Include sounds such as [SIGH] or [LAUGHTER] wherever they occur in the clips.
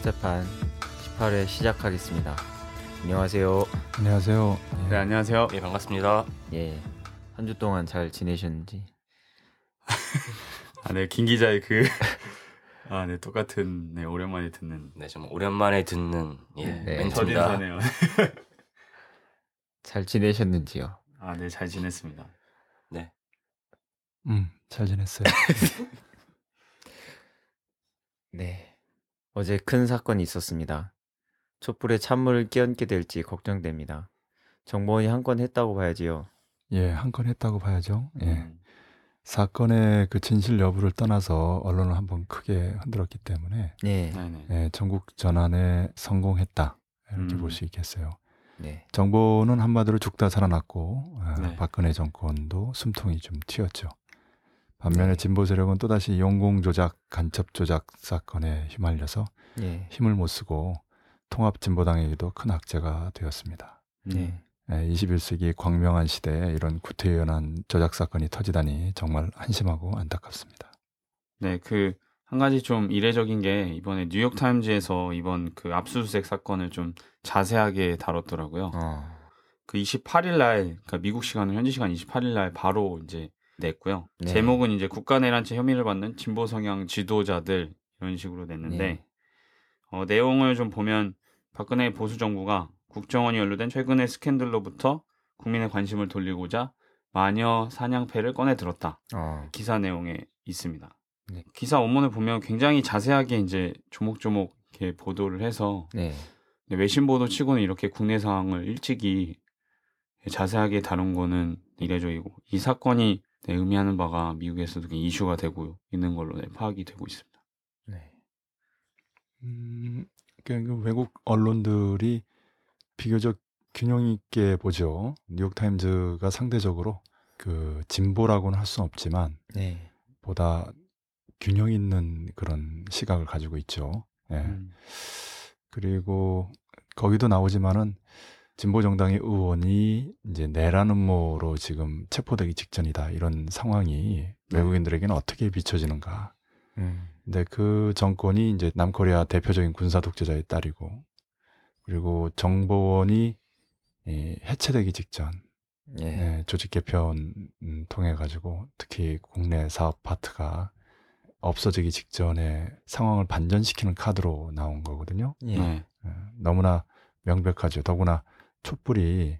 스테판 18회 시작하겠습니다. 안녕하세요. 안녕하세요. 네, 안녕하세요. 예, 반갑습니다. 예. 한 주 동안 잘 지내셨는지. [LAUGHS] 아, 네, 김 기자의 그, [LAUGHS] 아, 네, 똑같은, 네, 오랜만에 듣는. 네, 좀 오랜만에 듣는 예, 네, 멘트입니다. [LAUGHS] 잘 지내셨는지요? 아, 네, 잘 지냈습니다. 네. 음, 잘 지냈어요. 네. 어제 큰 사건이 있었습니다. 촛불에 찬물을 끼얹게 될지 걱정됩니다. 정보원이 한 건 했다고 봐야지요. 예, 한 건 했다고 봐야죠. 예. 음, 사건의 그 진실 여부를 떠나서 언론을 한번 크게 흔들었기 때문에 네. 네네. 예, 전국 전환에 성공했다. 이렇게 음. 볼수 있겠어요. 네. 정보는 한마디로 죽다 살아났고 아, 네. 박근혜 정권도 숨통이 좀 튀었죠. 반면에 네. 진보 세력은 또다시 용공 조작, 간첩 조작 사건에 휘말려서 네. 힘을 못 쓰고 통합 진보당에게도 큰 악재가 되었습니다. 네. 예, 21세기 광명한 시대에 이런 구태연한 조작 사건이 터지다니 정말 한심하고 안타깝습니다. 네, 그, 한 가지 좀 이례적인 게, 이번에 뉴욕 타임즈에서 이번 그 압수수색 사건을 좀 자세하게 다뤘더라고요. 어. 그 28일 날, 그러니까 미국 시간으로 현지 시간 28일 날 바로 이제 냈고요. 네. 제목은 이제 국가 내란죄 혐의를 받는 진보 성향 지도자들 이런 식으로 냈는데 네. 어, 내용을 좀 보면 박근혜 보수 정부가 국정원이 연루된 최근의 스캔들로부터 국민의 관심을 돌리고자 마녀 사냥패를 꺼내 들었다. 어. 기사 내용에 있습니다. 네. 기사 원문을 보면 굉장히 자세하게 이제 조목조목 이렇게 보도를 해서 네. 외신 보도 치고는 이렇게 국내 상황을 일찍이 자세하게 다룬 거는 이례적이고 이 사건이 네, 의미하는 바가 미국에서도 이슈가 되고 있는 걸로 네, 파악이 되고 있습니다. 네. 음, 그러니까 그 외국 언론들이 비교적 균형 있게 보죠. 뉴욕 타임즈가 상대적으로 그 진보라고는 할 수는 없지만 네. 보다 균형 있는 그런 시각을 가지고 있죠. 예. 음, 그리고 거기도 나오지만은 진보 정당의 의원이 이제 내란 음모로 지금 체포되기 직전이다 이런 상황이 외국인들에게는 어떻게 비춰지는가. 음. 근데 그 정권이 이제 남코리아 대표적인 군사 독재자의 딸이고 그리고 정보원이 이 해체되기 직전 예. 네, 조직 개편 음, 통해 가지고 특히 국내 사업 파트가 없어지기 직전에 상황을 반전시키는 카드로 나온 거거든요. 예. 네. 예, 너무나 명백하죠. 더구나 촛불이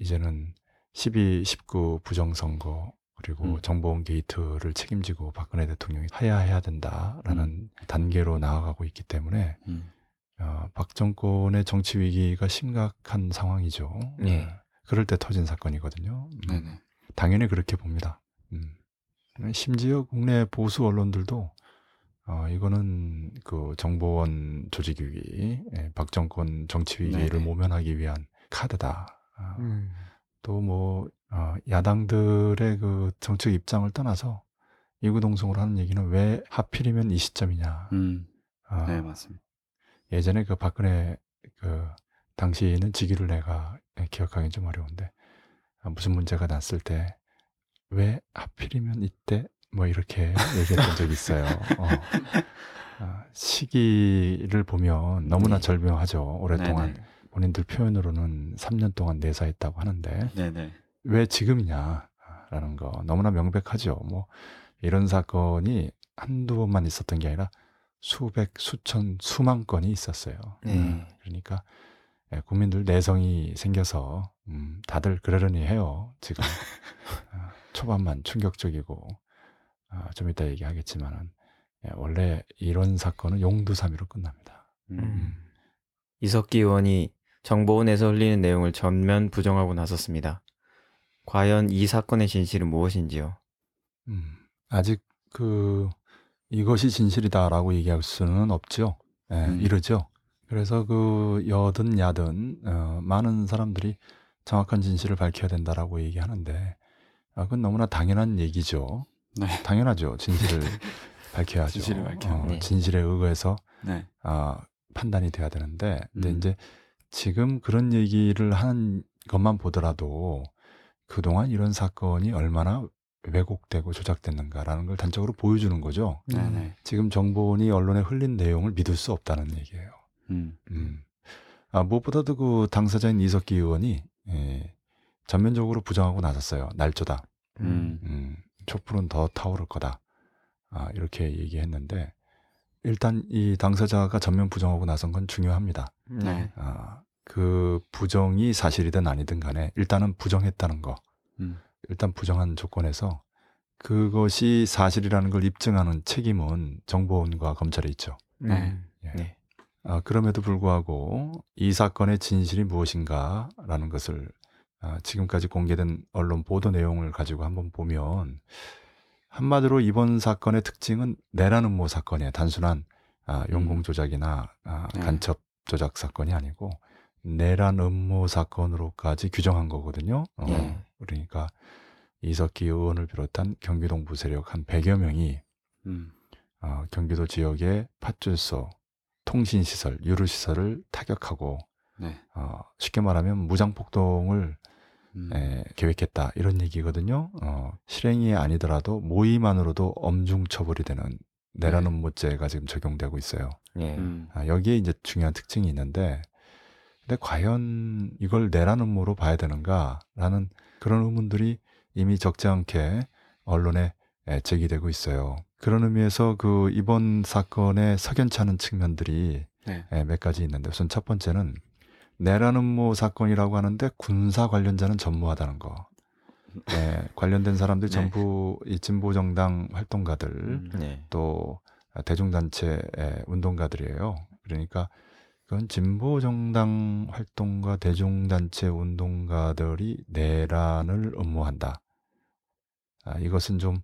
이제는 12, 19 부정선거 그리고 음. 정보원 게이트를 책임지고 박근혜 대통령이 하야해야 된다라는 단계로 나아가고 있기 때문에 음, 어, 박 정권의 정치 위기가 심각한 상황이죠. 예. 예, 그럴 때 터진 사건이거든요. 음, 네네. 당연히 그렇게 봅니다. 음. 심지어 국내 보수 언론들도 어, 이거는 그 정보원 조직 위기, 예, 박 정권 정치 위기를 네네. 모면하기 위한 카드다. 어, 음. 또뭐 어, 야당들의 그 정책 입장을 떠나서 이구동성으로 하는 얘기는 왜 하필이면 이 시점이냐. 음, 어, 네, 맞습니다. 예전에 그 박근혜 그 당시에는 직위를 내가 기억하기 좀 어려운데 아, 무슨 문제가 났을 때 왜 하필이면 이때 뭐 이렇게 얘기했던 적이 있어요. 어. [LAUGHS] 아, 시기를 보면 너무나 네. 절묘하죠. 오랫동안 네네. 본인들 표현으로는 3년 동안 내사했다고 하는데 네네. 왜 지금이냐라는 거 너무나 명백하죠. 뭐 이런 사건이 한두 번만 있었던 게 아니라 수백, 수천, 수만 건이 있었어요. 네. 음, 그러니까 예, 국민들 내성이 생겨서 음, 다들 그러려니 해요. 지금 [LAUGHS] 아, 초반만 충격적이고 아, 좀 이따 얘기하겠지만은 예, 원래 이런 사건은 용두사미로 끝납니다. 음, 음. 이석기 의원이 정보원에서 흘리는 내용을 전면 부정하고 나섰습니다. 과연 이 사건의 진실은 무엇인지요? 음, 아직 그 이것이 진실이다라고 얘기할 수는 없죠. 예, 음. 이러죠. 그래서 그 여든 야든 어, 많은 사람들이 정확한 진실을 밝혀야 된다라고 얘기하는데 아, 그건 너무나 당연한 얘기죠. 네. 당연하죠. 진실을 [LAUGHS] 밝혀야죠. 진실을 밝혀야 어, 네. 진실에 의거해서 네. 아, 판단이 돼야 되는데 근데 음. 이제 지금 그런 얘기를 하는 것만 보더라도 그동안 이런 사건이 얼마나 왜곡되고 조작됐는가라는 걸 단적으로 보여주는 거죠. 네네. 지금 정보원이 언론에 흘린 내용을 믿을 수 없다는 얘기예요. 음. 음. 아, 무엇보다도 그 당사자인 이석기 의원이 예, 전면적으로 부정하고 나섰어요. 날조다. 음. 음, 촛불은 더 타오를 거다. 아, 이렇게 얘기했는데 일단 이 당사자가 전면 부정하고 나선 건 중요합니다. 네. 아, 그 부정이 사실이든 아니든 간에 일단은 부정했다는 거. 음. 일단 부정한 조건에서 그것이 사실이라는 걸 입증하는 책임은 정보원과 검찰에 있죠. 네. 예. 네. 아, 그럼에도 불구하고 이 사건의 진실이 무엇인가라는 것을 아, 지금까지 공개된 언론 보도 내용을 가지고 한번 보면 한마디로 이번 사건의 특징은 내란 음모 사건이에요. 단순한 아, 용공 조작이나 아, 네. 간첩 조작 사건이 아니고 내란 음모 사건으로까지 규정한 거거든요. 어, 예. 그러니까 이석기 의원을 비롯한 경기도 동부 세력 한 100여 명이 음. 어, 경기도 지역의 팥줄소, 통신시설, 유류시설을 타격하고 네. 어, 쉽게 말하면 무장폭동을 음. 에, 계획했다 이런 얘기거든요. 어, 실행이 아니더라도 모의만으로도 엄중 처벌이 되는 내란 네. 음모죄가 지금 적용되고 있어요. 예. 음. 아, 여기에 이제 중요한 특징이 있는데, 근데 과연 이걸 내란 음모로 봐야 되는가라는 그런 의문들이 이미 적지 않게 언론에 에, 제기되고 있어요. 그런 의미에서 그 이번 사건에 석연치 않은 측면들이 네. 에, 몇 가지 있는데 우선 첫 번째는 내란 음모 사건이라고 하는데 군사 관련자는 전무하다는 거. 에, 관련된 사람들이 네. 전부 이 진보 정당 활동가들 음. 네. 또 대중단체 운동가들이에요. 그러니까 그건 진보 정당 활동가 대중단체 운동가들이 내란을 음모한다. 아, 이것은 좀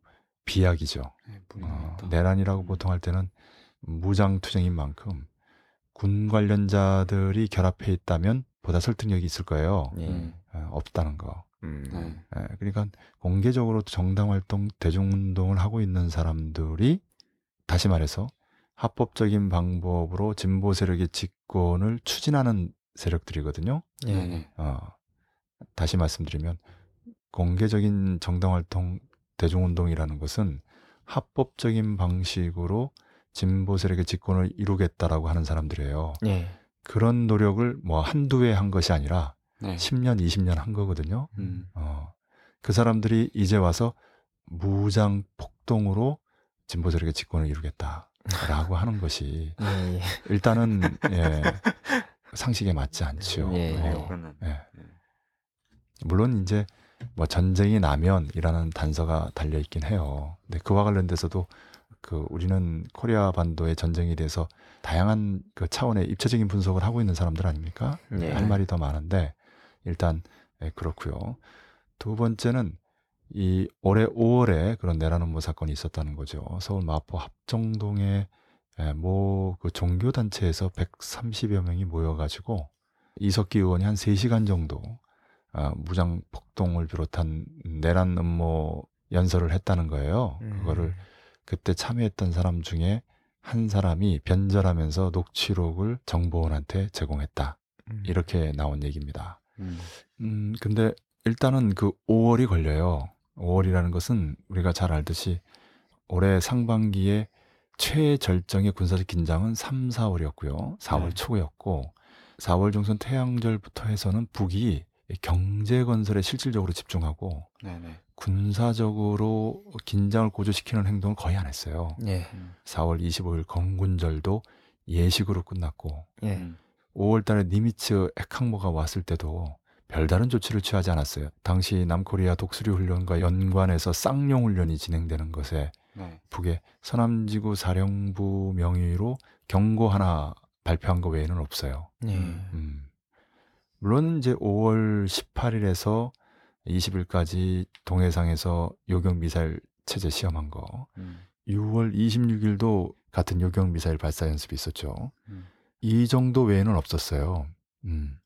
비약이죠. 네. 어. 내란이라고 음. 보통 할 때는 무장투쟁인 만큼 군 관련자들이 결합해 있다면 보다 설득력이 있을 거예요. 예. 음. 어, 없다는 거. 음. 네. 예, 그러니까 공개적으로 정당 활동, 대중운동을 하고 있는 사람들이 다시 말해서 합법적인 방법으로 진보 세력의 집권을 추진하는 세력들이거든요. 예. 네네. 어, 다시 말씀드리면 공개적인 정당 활동, 대중운동이라는 것은 합법적인 방식으로 진보 세력의 집권을 이루겠다라고 하는 사람들이에요. 예. 그런 노력을 뭐 한두 해 한 것이 아니라 네. 10년, 20년 한 거거든요. 음. 어, 그 사람들이 이제 와서 무장 폭동으로 진보 세력의 집권을 이루겠다라고 하는 것이 예. 예. 일단은 [LAUGHS] 예, 상식에 맞지 않죠. 예, 네. 어, 그러면 예. 물론 이제 뭐 전쟁이 나면이라는 단서가 달려 있긴 해요. 근데 그와 관련돼서도 그 우리는 코리아 반도의 전쟁에 대해서 다양한 그 차원의 입체적인 분석을 하고 있는 사람들 아닙니까? 예. 할 말이 더 많은데 일단 예, 그렇고요. 두 번째는 이 올해 5월에 그런 내란 음모 사건이 있었다는 거죠. 서울 마포 합정동에 예, 뭐그 종교 단체에서 130여 명이 모여가지고 이석기 의원이 한 3시간 정도 아, 무장 폭동을 비롯한 내란 음모 연설을 했다는 거예요. 그거를 그때 참여했던 사람 중에 한 사람이 변절하면서 녹취록을 정보원한테 제공했다. 음. 이렇게 나온 얘기입니다. 음. 음, 근데 일단은 그 5월이 걸려요. 5월이라는 것은 우리가 잘 알듯이 올해 상반기에 최절정의 군사적 긴장은 3, 4월이었고요. 4월 네. 초였고 4월 중순 태양절부터 해서는 북이 경제 건설에 실질적으로 집중하고 네네. 군사적으로 긴장을 고조시키는 행동을 거의 안 했어요. 예. 음. 4월 25일 건군절도 예식으로 끝났고 예. 음. 5월 달에 니미츠 핵항모가 왔을 때도 별다른 조치를 취하지 않았어요. 당시 남코리아 독수리 훈련과 연관해서 쌍용 훈련이 진행되는 것에 네. 북의 서남지구 사령부 명의로 경고 하나 발표한 거 외에는 없어요. 예. 음. 물론 이제 5월 18일에서 20일까지 동해상에서 요격 미사일 체제 시험한 거. 음. 6월 26일도 같은 요격 미사일 발사 연습이 있었죠. 음. 이 정도 외에는 없었어요. 음.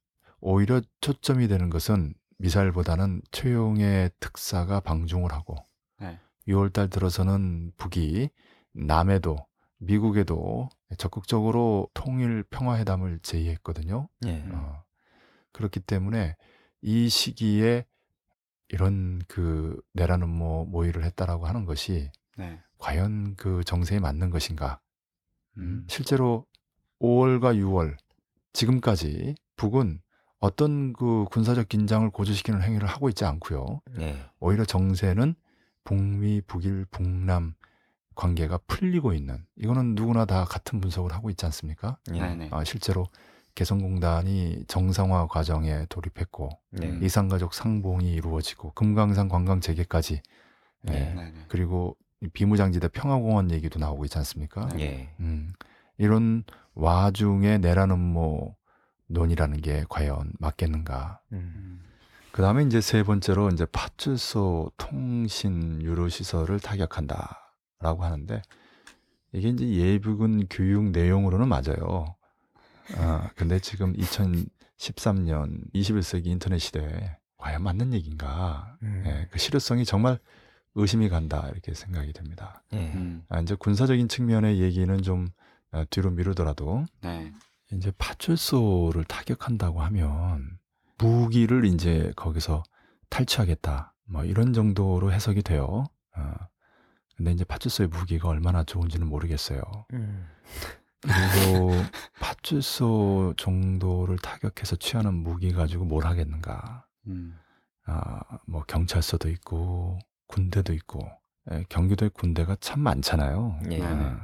오히려 초점이 되는 것은 미사일보다는 최용의 특사가 방중을 하고 네. 6월 달 들어서는 북이 남에도 미국에도 적극적으로 통일 평화 회담을 제의했거든요. 예. 어, 그렇기 때문에 이 시기에 이런 그 내라는 뭐 모의를 했다라고 하는 것이 네. 과연 그 정세에 맞는 것인가? 음. 실제로 5월과 6월 지금까지 북은 어떤 그 군사적 긴장을 고조시키는 행위를 하고 있지 않고요. 네. 오히려 정세는 북미, 북일, 북남 관계가 풀리고 있는 이거는 누구나 다 같은 분석을 하고 있지 않습니까? 예. 네네. 아, 실제로 개성공단이 정상화 과정에 돌입했고 네. 음. 이산가족 상봉이 이루어지고 금강산 관광 재개까지 예. 네. 네네. 그리고 이 비무장지대 평화공원 얘기도 나오고 있지 않습니까? 예. 음, 이런 와중에 내라는 뭐 논이라는 게 과연 맞겠는가? 음. 음. 그 다음에 이제 세 번째로 이제 파출소 통신 유료 시설을 타격한다라고 하는데 이게 이제 예비군 교육 내용으로는 맞아요. 아, 근데 지금 2013년 21세기 인터넷 시대에 과연 맞는 얘기인가? 음. 예, 그 실효성이 정말 의심이 간다 이렇게 생각이 됩니다. 예. 음. 아, 이제 군사적인 측면의 얘기는 좀 어, 뒤로 미루더라도 네. 이제 파출소를 타격한다고 하면 무기를 이제 거기서 탈취하겠다 뭐 이런 정도로 해석이 돼요. 어. 근데 이제 파출소의 무기가 얼마나 좋은지는 모르겠어요. 음. 그리고 [LAUGHS] 파출소 정도를 타격해서 취하는 무기 가지고 뭘 하겠는가? 음. 아, 뭐 경찰서도 있고 군대도 있고 예, 경기도에 군대가 참 많잖아요. 예. 네네.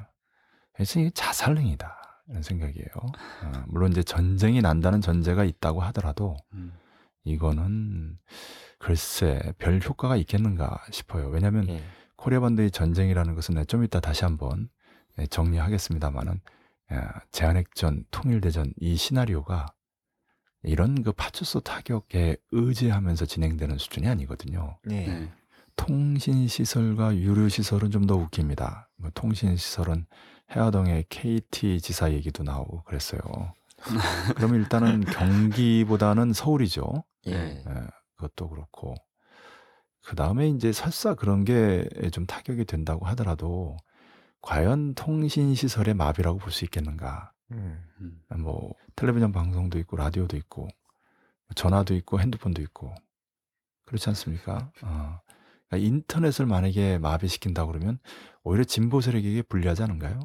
그래서 이게 자살능이다 이런 생각이에요. 어, 물론 이제 전쟁이 난다는 전제가 있다고 하더라도 음. 이거는 글쎄 별 효과가 있겠는가 싶어요. 왜냐하면 예. 코리아 반도의 전쟁이라는 것은 내가 좀 이따 다시 한번 예, 정리하겠습니다만은 제한핵전, 통일대전 이 시나리오가 이런 그 파출소 타격에 의지하면서 진행되는 수준이 아니거든요. 예. 네. 통신 시설과 유료 시설은 좀 더 웃깁니다. 뭐 통신 시설은 해화동의 KT 지사 얘기도 나오고 그랬어요. 그럼 일단은 [LAUGHS] 경기보다는 서울이죠. 예. 예, 그것도 그렇고 그 다음에 이제 설사 그런 게 좀 타격이 된다고 하더라도 과연 통신 시설의 마비라고 볼 수 있겠는가? 음. 음. 뭐 텔레비전 방송도 있고 라디오도 있고 전화도 있고 핸드폰도 있고 그렇지 않습니까? 어. 그러니까 인터넷을 만약에 마비시킨다 그러면 오히려 진보 세력에게 불리하지 않은가요?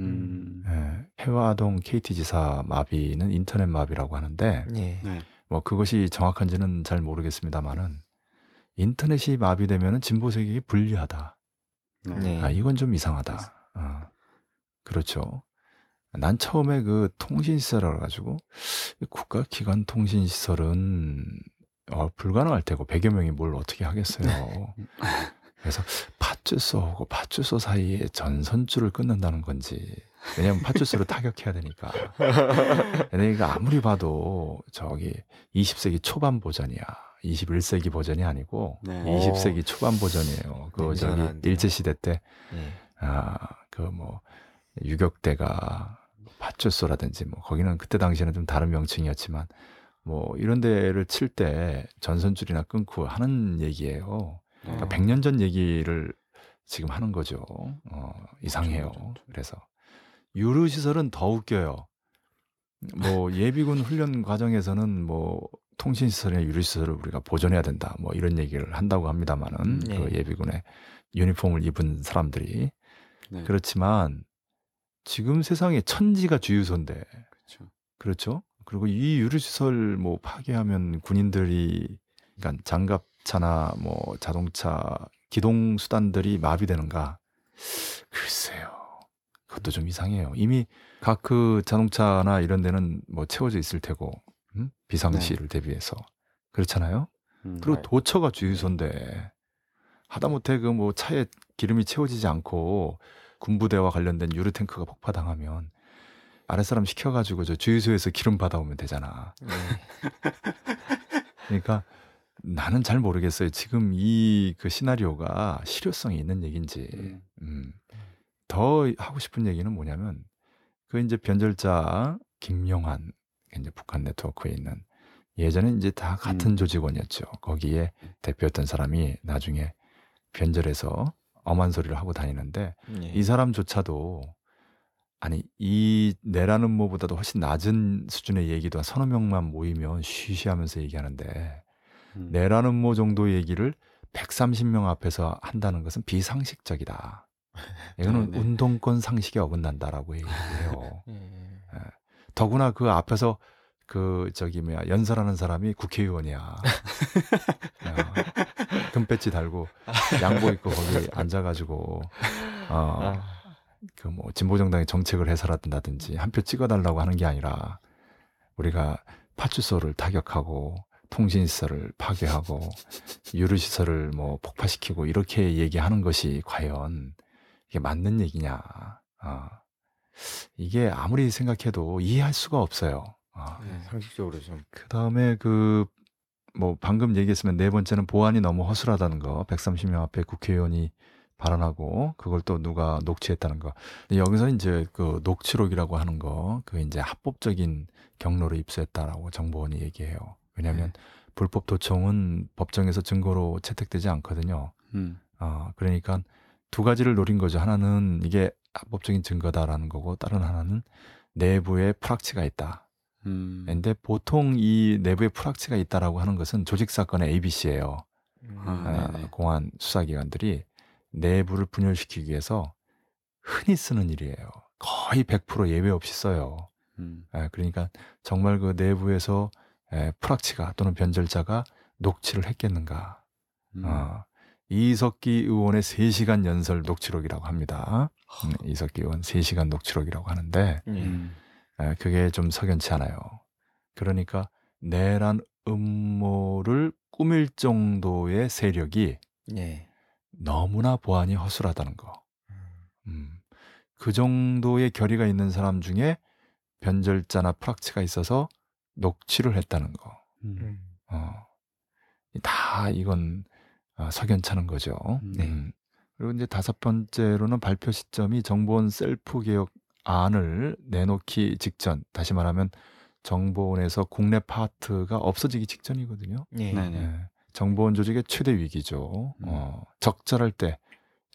음. 예, 해화동 KT 지사 마비는 인터넷 마비라고 하는데 예. 네. 뭐 그것이 정확한지는 잘 모르겠습니다만은 인터넷이 마비되면은 진보 세력에게 불리하다. 네. 네. 아 이건 좀 이상하다. 어. 그렇죠. 난 처음에 그 통신 시설을 가지고 국가 기관 통신 시설은 어, 불가능할 테고 100여 명이 뭘 어떻게 하겠어요. [LAUGHS] 그래서 파출소하고 파출소 사이에 전선줄을 끊는다는 건지 왜냐면 파출소를 타격해야 되니까. 이거 아무리 봐도 저기 20세기 초반 버전이야. 21세기 버전이 아니고 네. 20세기 초반 버전이에요. 그 저기. 일제 시대 때 예. 아, 그 뭐 유격대가 파출소라든지 뭐 거기는 그때 당시에는 좀 다른 명칭이었지만 뭐 이런 데를 칠 때 전선줄이나 끊고 하는 얘기예요. 그러니까 어. 100년 전 얘기를 지금 하는 거죠. 어, 이상해요. 그래서 유료 시설은 더 웃겨요. 뭐 예비군 훈련 과정에서는 뭐 통신 시설이나 유료 시설을 우리가 보존해야 된다. 뭐 이런 얘기를 한다고 합니다만은 네. 그 예비군의 유니폼을 입은 사람들이 네. 그렇지만 지금 세상에 천지가 주유소인데 그렇죠. 그렇죠? 그리고 이 유류 시설 뭐 파괴하면 군인들이 그러니까 장갑 차나 뭐 자동차 기동 수단들이 마비되는가? 글쎄요. 그것도 좀 이상해요. 이미 각 그 자동차나 이런 데는 뭐 채워져 있을 테고 음? 비상시를 대비해서 그렇잖아요. 음. 그리고 네. 도처가 주유소인데 하다못해 그 뭐 차에 기름이 채워지지 않고 군부대와 관련된 유류 탱크가 폭파당하면 아랫 사람 시켜가지고 저 주유소에서 기름 받아오면 되잖아. 예. 그러니까 나는 잘 모르겠어요. 지금 이 그 시나리오가 실효성이 있는 얘기인지. 음. 음. 더 하고 싶은 얘기는 뭐냐면 그 이제 변절자 김용환 이제 북한 네트워크에 있는 예전에 이제 다 같은 음. 조직원이었죠. 거기에 대표였던 사람이 나중에 변절해서 엄한 소리를 하고 다니는데 예. 이 사람조차도 아니 이 내라는 뭐보다도 훨씬 낮은 수준의 얘기도 한 서너 명만 모이면 쉬쉬하면서 얘기하는데 음. 내라는 뭐 정도 얘기를 130명 앞에서 한다는 것은 비상식적이다. [LAUGHS] 이거는 네, 네. 운동권 상식에 어긋난다라고 얘기를 해요. [LAUGHS] 예. 더구나 그 앞에서 그 저기 뭐야 연설하는 사람이 국회의원이야. [LAUGHS] 어, 금배지 달고 양보 입고 거기 앉아가지고 어 아, 그뭐 진보정당의 정책을 해설한다든지 한 표 찍어달라고 하는 게 아니라 우리가 파출소를 타격하고 통신시설을 파괴하고 유류시설을 뭐 폭파시키고 이렇게 얘기하는 것이 과연 이게 맞는 얘기냐? 어. 이게 아무리 생각해도 이해할 수가 없어요. 어. 네, 상식적으로 좀 그 다음에 그, 뭐, 방금 얘기했으면 네 번째는 보안이 너무 허술하다는 거. 130명 앞에 국회의원이 발언하고, 그걸 또 누가 녹취했다는 거. 여기서 이제 그 녹취록이라고 하는 거, 그게 이제 합법적인 경로로 입수했다라고 정보원이 얘기해요. 왜냐하면 불법 도청은 법정에서 증거로 채택되지 않거든요. 음. 어, 그러니까 두 가지를 노린 거죠. 하나는 이게 합법적인 증거다라는 거고, 다른 하나는 내부에 프락치가 있다. 음. 근데 보통 이 내부에 프락치가 있다라고 하는 것은 조직 사건의 ABC예요. 아, 아. 공안 수사기관들이 내부를 분열시키기 위해서 흔히 쓰는 일이에요. 거의 100% 예외 없이 써요. 음. 아, 그러니까 정말 그 내부에서 에, 프락치가 또는 변절자가 녹취를 했겠는가. 음. 어, 이석기 의원의 3시간 연설 녹취록이라고 합니다. 음, 이석기 의원 3시간 녹취록이라고 하는데 예. 음. 에, 그게 좀 석연치 않아요. 그러니까 내란 음모를 꾸밀 정도의 세력이 예. 너무나 보안이 허술하다는 거. 음, 그 정도의 결의가 있는 사람 중에 변절자나 프락치가 있어서 녹취를 했다는 거. 음. 음. 어, 다 이건 아, 석연찮은 거죠. 네. 음. 그리고 이제 다섯 번째로는 발표 시점이 정보원 셀프 개혁 안을 내놓기 직전, 다시 말하면 정보원에서 국내 파트가 없어지기 직전이거든요. 예. 네네. 예, 정보원 조직의 최대 위기죠. 음. 어, 적절할 때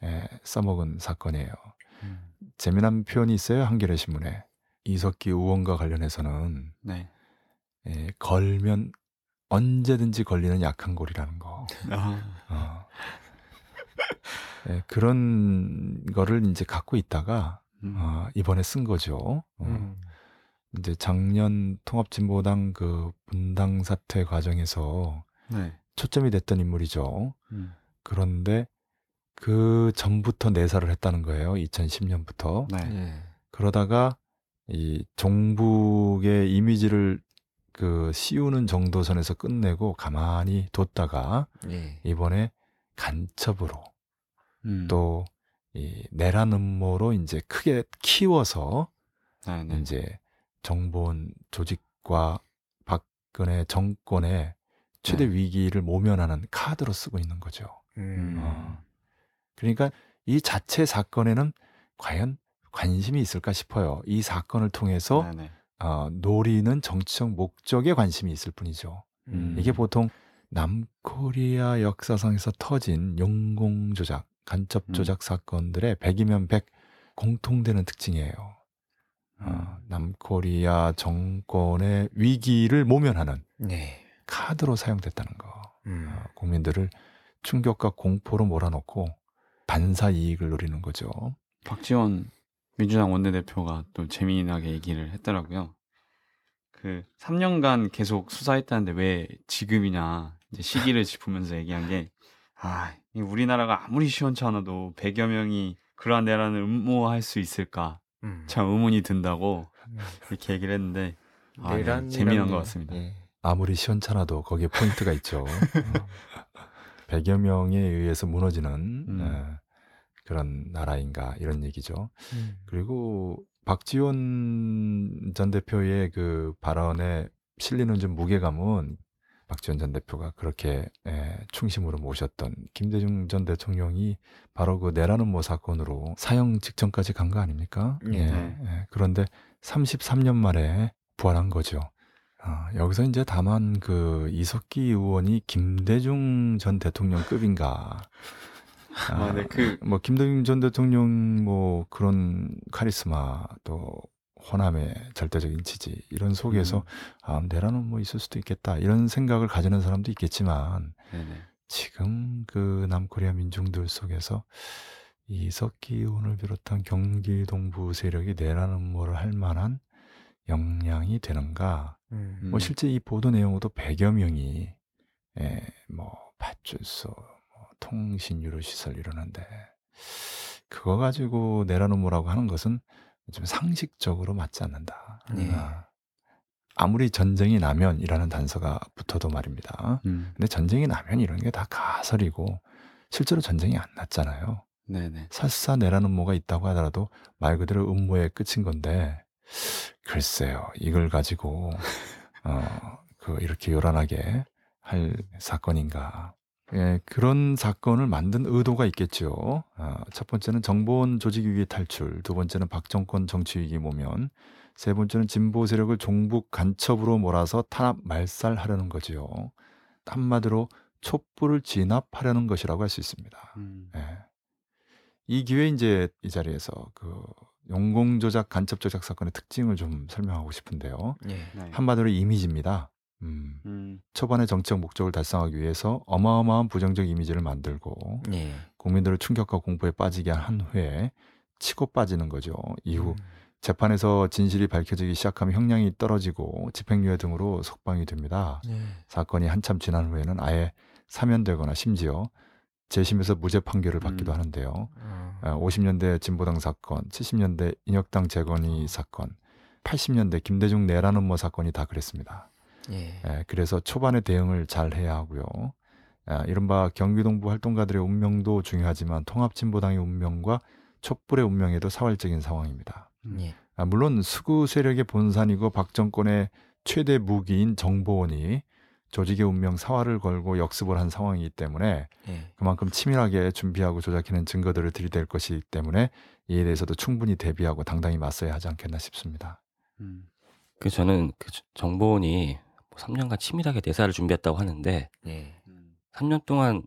예, 써먹은 사건이에요. 음. 재미난 표현이 있어요. 한겨레 신문에 이석기 의원과 관련해서는 네. 예, 걸면 언제든지 걸리는 약한 골이라는 거. 아. 어. 예, 그런 거를 이제 갖고 있다가 음. 어, 이번에 쓴 거죠. 어, 음. 이제 작년 통합진보당 그 분당 사태 과정에서 네. 초점이 됐던 인물이죠. 음. 그런데 그 전부터 내사를 했다는 거예요. 2010년부터. 네. 예. 그러다가 이 종북의 이미지를 그 씌우는 정도 선에서 끝내고 가만히 뒀다가 예. 이번에 간첩으로 음. 또이 내란 음모로 이제 크게 키워서 네네. 이제 정보원 조직과 박근혜 정권의 최대 네. 위기를 모면하는 카드로 쓰고 있는 거죠. 음. 어. 그러니까 이 자체 사건에는 과연 관심이 있을까 싶어요. 이 사건을 통해서 네네. 어, 노리는 정치적 목적에 관심이 있을 뿐이죠. 음. 이게 보통 남코리아 역사상에서 터진 용공 조작, 간첩 음. 조작 사건들의 100이면 100 공통되는 특징이에요. 어, 음. 남코리아 정권의 위기를 모면하는 네. 카드로 사용됐다는 거. 음. 어, 국민들을 충격과 공포로 몰아넣고 반사 이익을 노리는 거죠. 박지원 민주당 원내대표가 또 재미나게 얘기를 했더라고요. 그 3년간 계속 수사했다는데 왜 지금이냐 이제 시기를 [LAUGHS] 짚으면서 얘기한 게 아, 이 우리나라가 아무리 시원찮아도 100여 명이 그러한 내란을 음모할 수 있을까 음. 참 의문이 든다고 음. 이렇게 얘기를 했는데 아, 네, 재미난 게- 것 같습니다. 예. 아무리 시원찮아도 거기에 포인트가 있죠. [LAUGHS] 어, 100여 명에 의해서 무너지는 음. 어, 그런 나라인가 이런 얘기죠. 음. 그리고 박지원 전 대표의 그 발언에 실리는 좀 무게감은 박지원 전 대표가 그렇게 에, 충심으로 모셨던 김대중 전 대통령이 바로 그 내란 음모 사건으로 사형 직전까지 간 거 아닙니까? 예. 예. 그런데 33년 만에 부활한 거죠. 아, 여기서 이제 다만 그 이석기 의원이 김대중 전 대통령급인가 아, 네, 그 [LAUGHS] 뭐 김대중 전 대통령 뭐 그런 카리스마 또 호남의 절대적인 지지 이런 속에서 음. 아 내라는 뭐 있을 수도 있겠다 이런 생각을 가지는 사람도 있겠지만 네네. 지금 그 남코리아 민중들 속에서 이석기 의원을 비롯한 경기 동부 세력이 내라는 뭐를 할 만한 역량이 되는가? 음. 뭐 실제 이 보도 내용으로도 100여 명이 예, 뭐 파출소, 뭐 통신 유료 시설 이러는데 그거 가지고 내라는 뭐라고 하는 것은 좀 상식적으로 맞지 않는다. 네. 아, 아무리 전쟁이 나면이라는 단서가 붙어도 말입니다. 음. 근데 전쟁이 나면 이런 게 다 가설이고 실제로 전쟁이 안 났잖아요. 네네. 설사 내라는 뭐가 있다고 하더라도 말 그대로 음모의 끝인 건데 글쎄요 이걸 가지고 어 그 이렇게 요란하게 할 사건인가? 예, 그런 사건을 만든 의도가 있겠죠. 어, 첫 번째는 정보원 조직 위기 탈출, 두 번째는 박정권 정치 위기 모면, 세 번째는 진보 세력을 종북 간첩으로 몰아서 탄압 말살하려는 거지요. 한마디로 촛불을 진압하려는 것이라고 할 수 있습니다. 음. 예. 이 기회에 이제 이 자리에서 그 용공 조작 간첩 조작 사건의 특징을 좀 설명하고 싶은데요. 예. 네. 한마디로 이미지입니다. 음, 음. 초반에 정책 목적을 달성하기 위해서 어마어마한 부정적 이미지를 만들고 예. 국민들을 충격과 공포에 빠지게 한 후에 치고 빠지는 거죠. 이후 음. 재판에서 진실이 밝혀지기 시작하면 형량이 떨어지고 집행유예 등으로 석방이 됩니다. 예. 사건이 한참 지난 후에는 아예 사면되거나 심지어 재심에서 무죄 판결을 받기도 음. 하는데요. 어. 어, 50년대 진보당 사건, 70년대 인혁당 재건이 사건, 80년대 김대중 내라는 뭐 사건이 다 그랬습니다. 예. 예, 그래서 초반에 대응을 잘 해야 하고요. 아, 이른바 경기동부 활동가들의 운명도 중요하지만 통합진보당의 운명과 촛불의 운명에도 사활적인 상황입니다. 예. 아, 물론 수구 세력의 본산이고 박 정권의 최대 무기인 정보원이 조직의 운명 사활을 걸고 역습을 한 상황이기 때문에 예. 그만큼 치밀하게 준비하고 조작해낸 증거들을 들이댈 것이기 때문에 이에 대해서도 충분히 대비하고 당당히 맞서야 하지 않겠나 싶습니다. 음. 그 저는 그 정보원이 뭐 3년간 치밀하게 대사를 준비했다고 하는데 예. 음. 3년 동안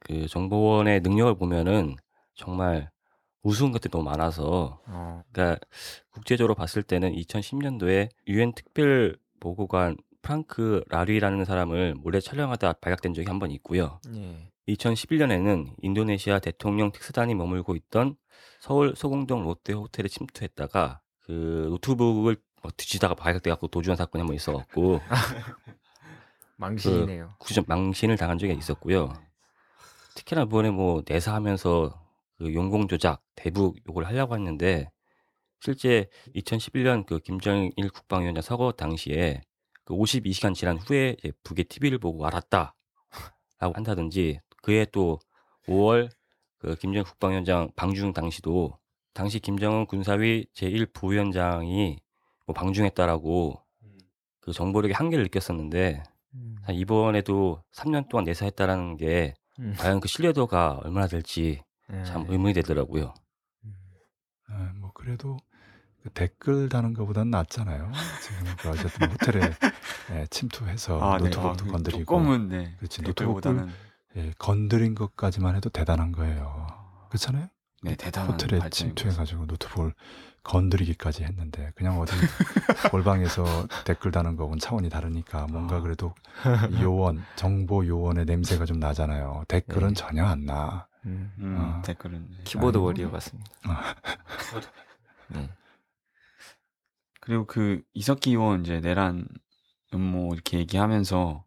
그 정보원의 능력을 보면은 정말 우스운 것들이 너무 많아서 어. 그러니까 국제적으로 봤을 때는 2010년도에 유엔 특별 보고관 프랑크 라리라는 사람을 몰래 촬영하다 발각된 적이 한 번 있고요. 예. 2011년에는 인도네시아 대통령 특사단이 머물고 있던 서울 소공동 롯데 호텔에 침투했다가 그 노트북을 막 뒤지다가 발각돼갖고 도주한 사건이 한번 있어갖고 [LAUGHS] 망신이네요. 구전 망신을 당한 적이 있었고요. 특히나 이번에 뭐 내사하면서 그 용공 조작 대북 요걸 하려고 했는데 실제 2011년 그 김정일 국방위원장 서거 당시에 그 52시간 지난 후에 북의 TV를 보고 알았다라고 한다든지 그해 또 5월 그 김정일 국방위원장 방중 당시도 당시 김정은 군사위 제1부위원장이 뭐 방중했다라고 그 정보력의 한계를 느꼈었는데 음. 자, 이번에도 3년 동안 내사했다라는 게 음. 과연 그 신뢰도가 얼마나 될지 예. 참 의문이 되더라고요. 음. 아, 뭐 그래도 그 댓글 다는 것보단 낫잖아요. 지금 그 어쨌든 호텔에 예, 침투해서 아, 네. 노트북도 아, 건드리고 조금은 네. 그렇지, 댓글보다는 예, 건드린 것까지만 해도 대단한 거예요. 그렇잖아요. 네 대단한 호텔에 침투해가지고 노트북을 건드리기까지 했는데 그냥 어디 [LAUGHS] 골방에서 댓글 다는 거하고는 차원이 다르니까 뭔가 아. 그래도 [LAUGHS] 요원 정보 요원의 냄새가 좀 나잖아요. 댓글은 네. 전혀 안 나. 음. 음, 아. 댓글은 네. 키보드 아이고. 워리어 같습니다. 아. 네. 그리고 그 이석기 의원 이제 내란 음모 이렇게 얘기하면서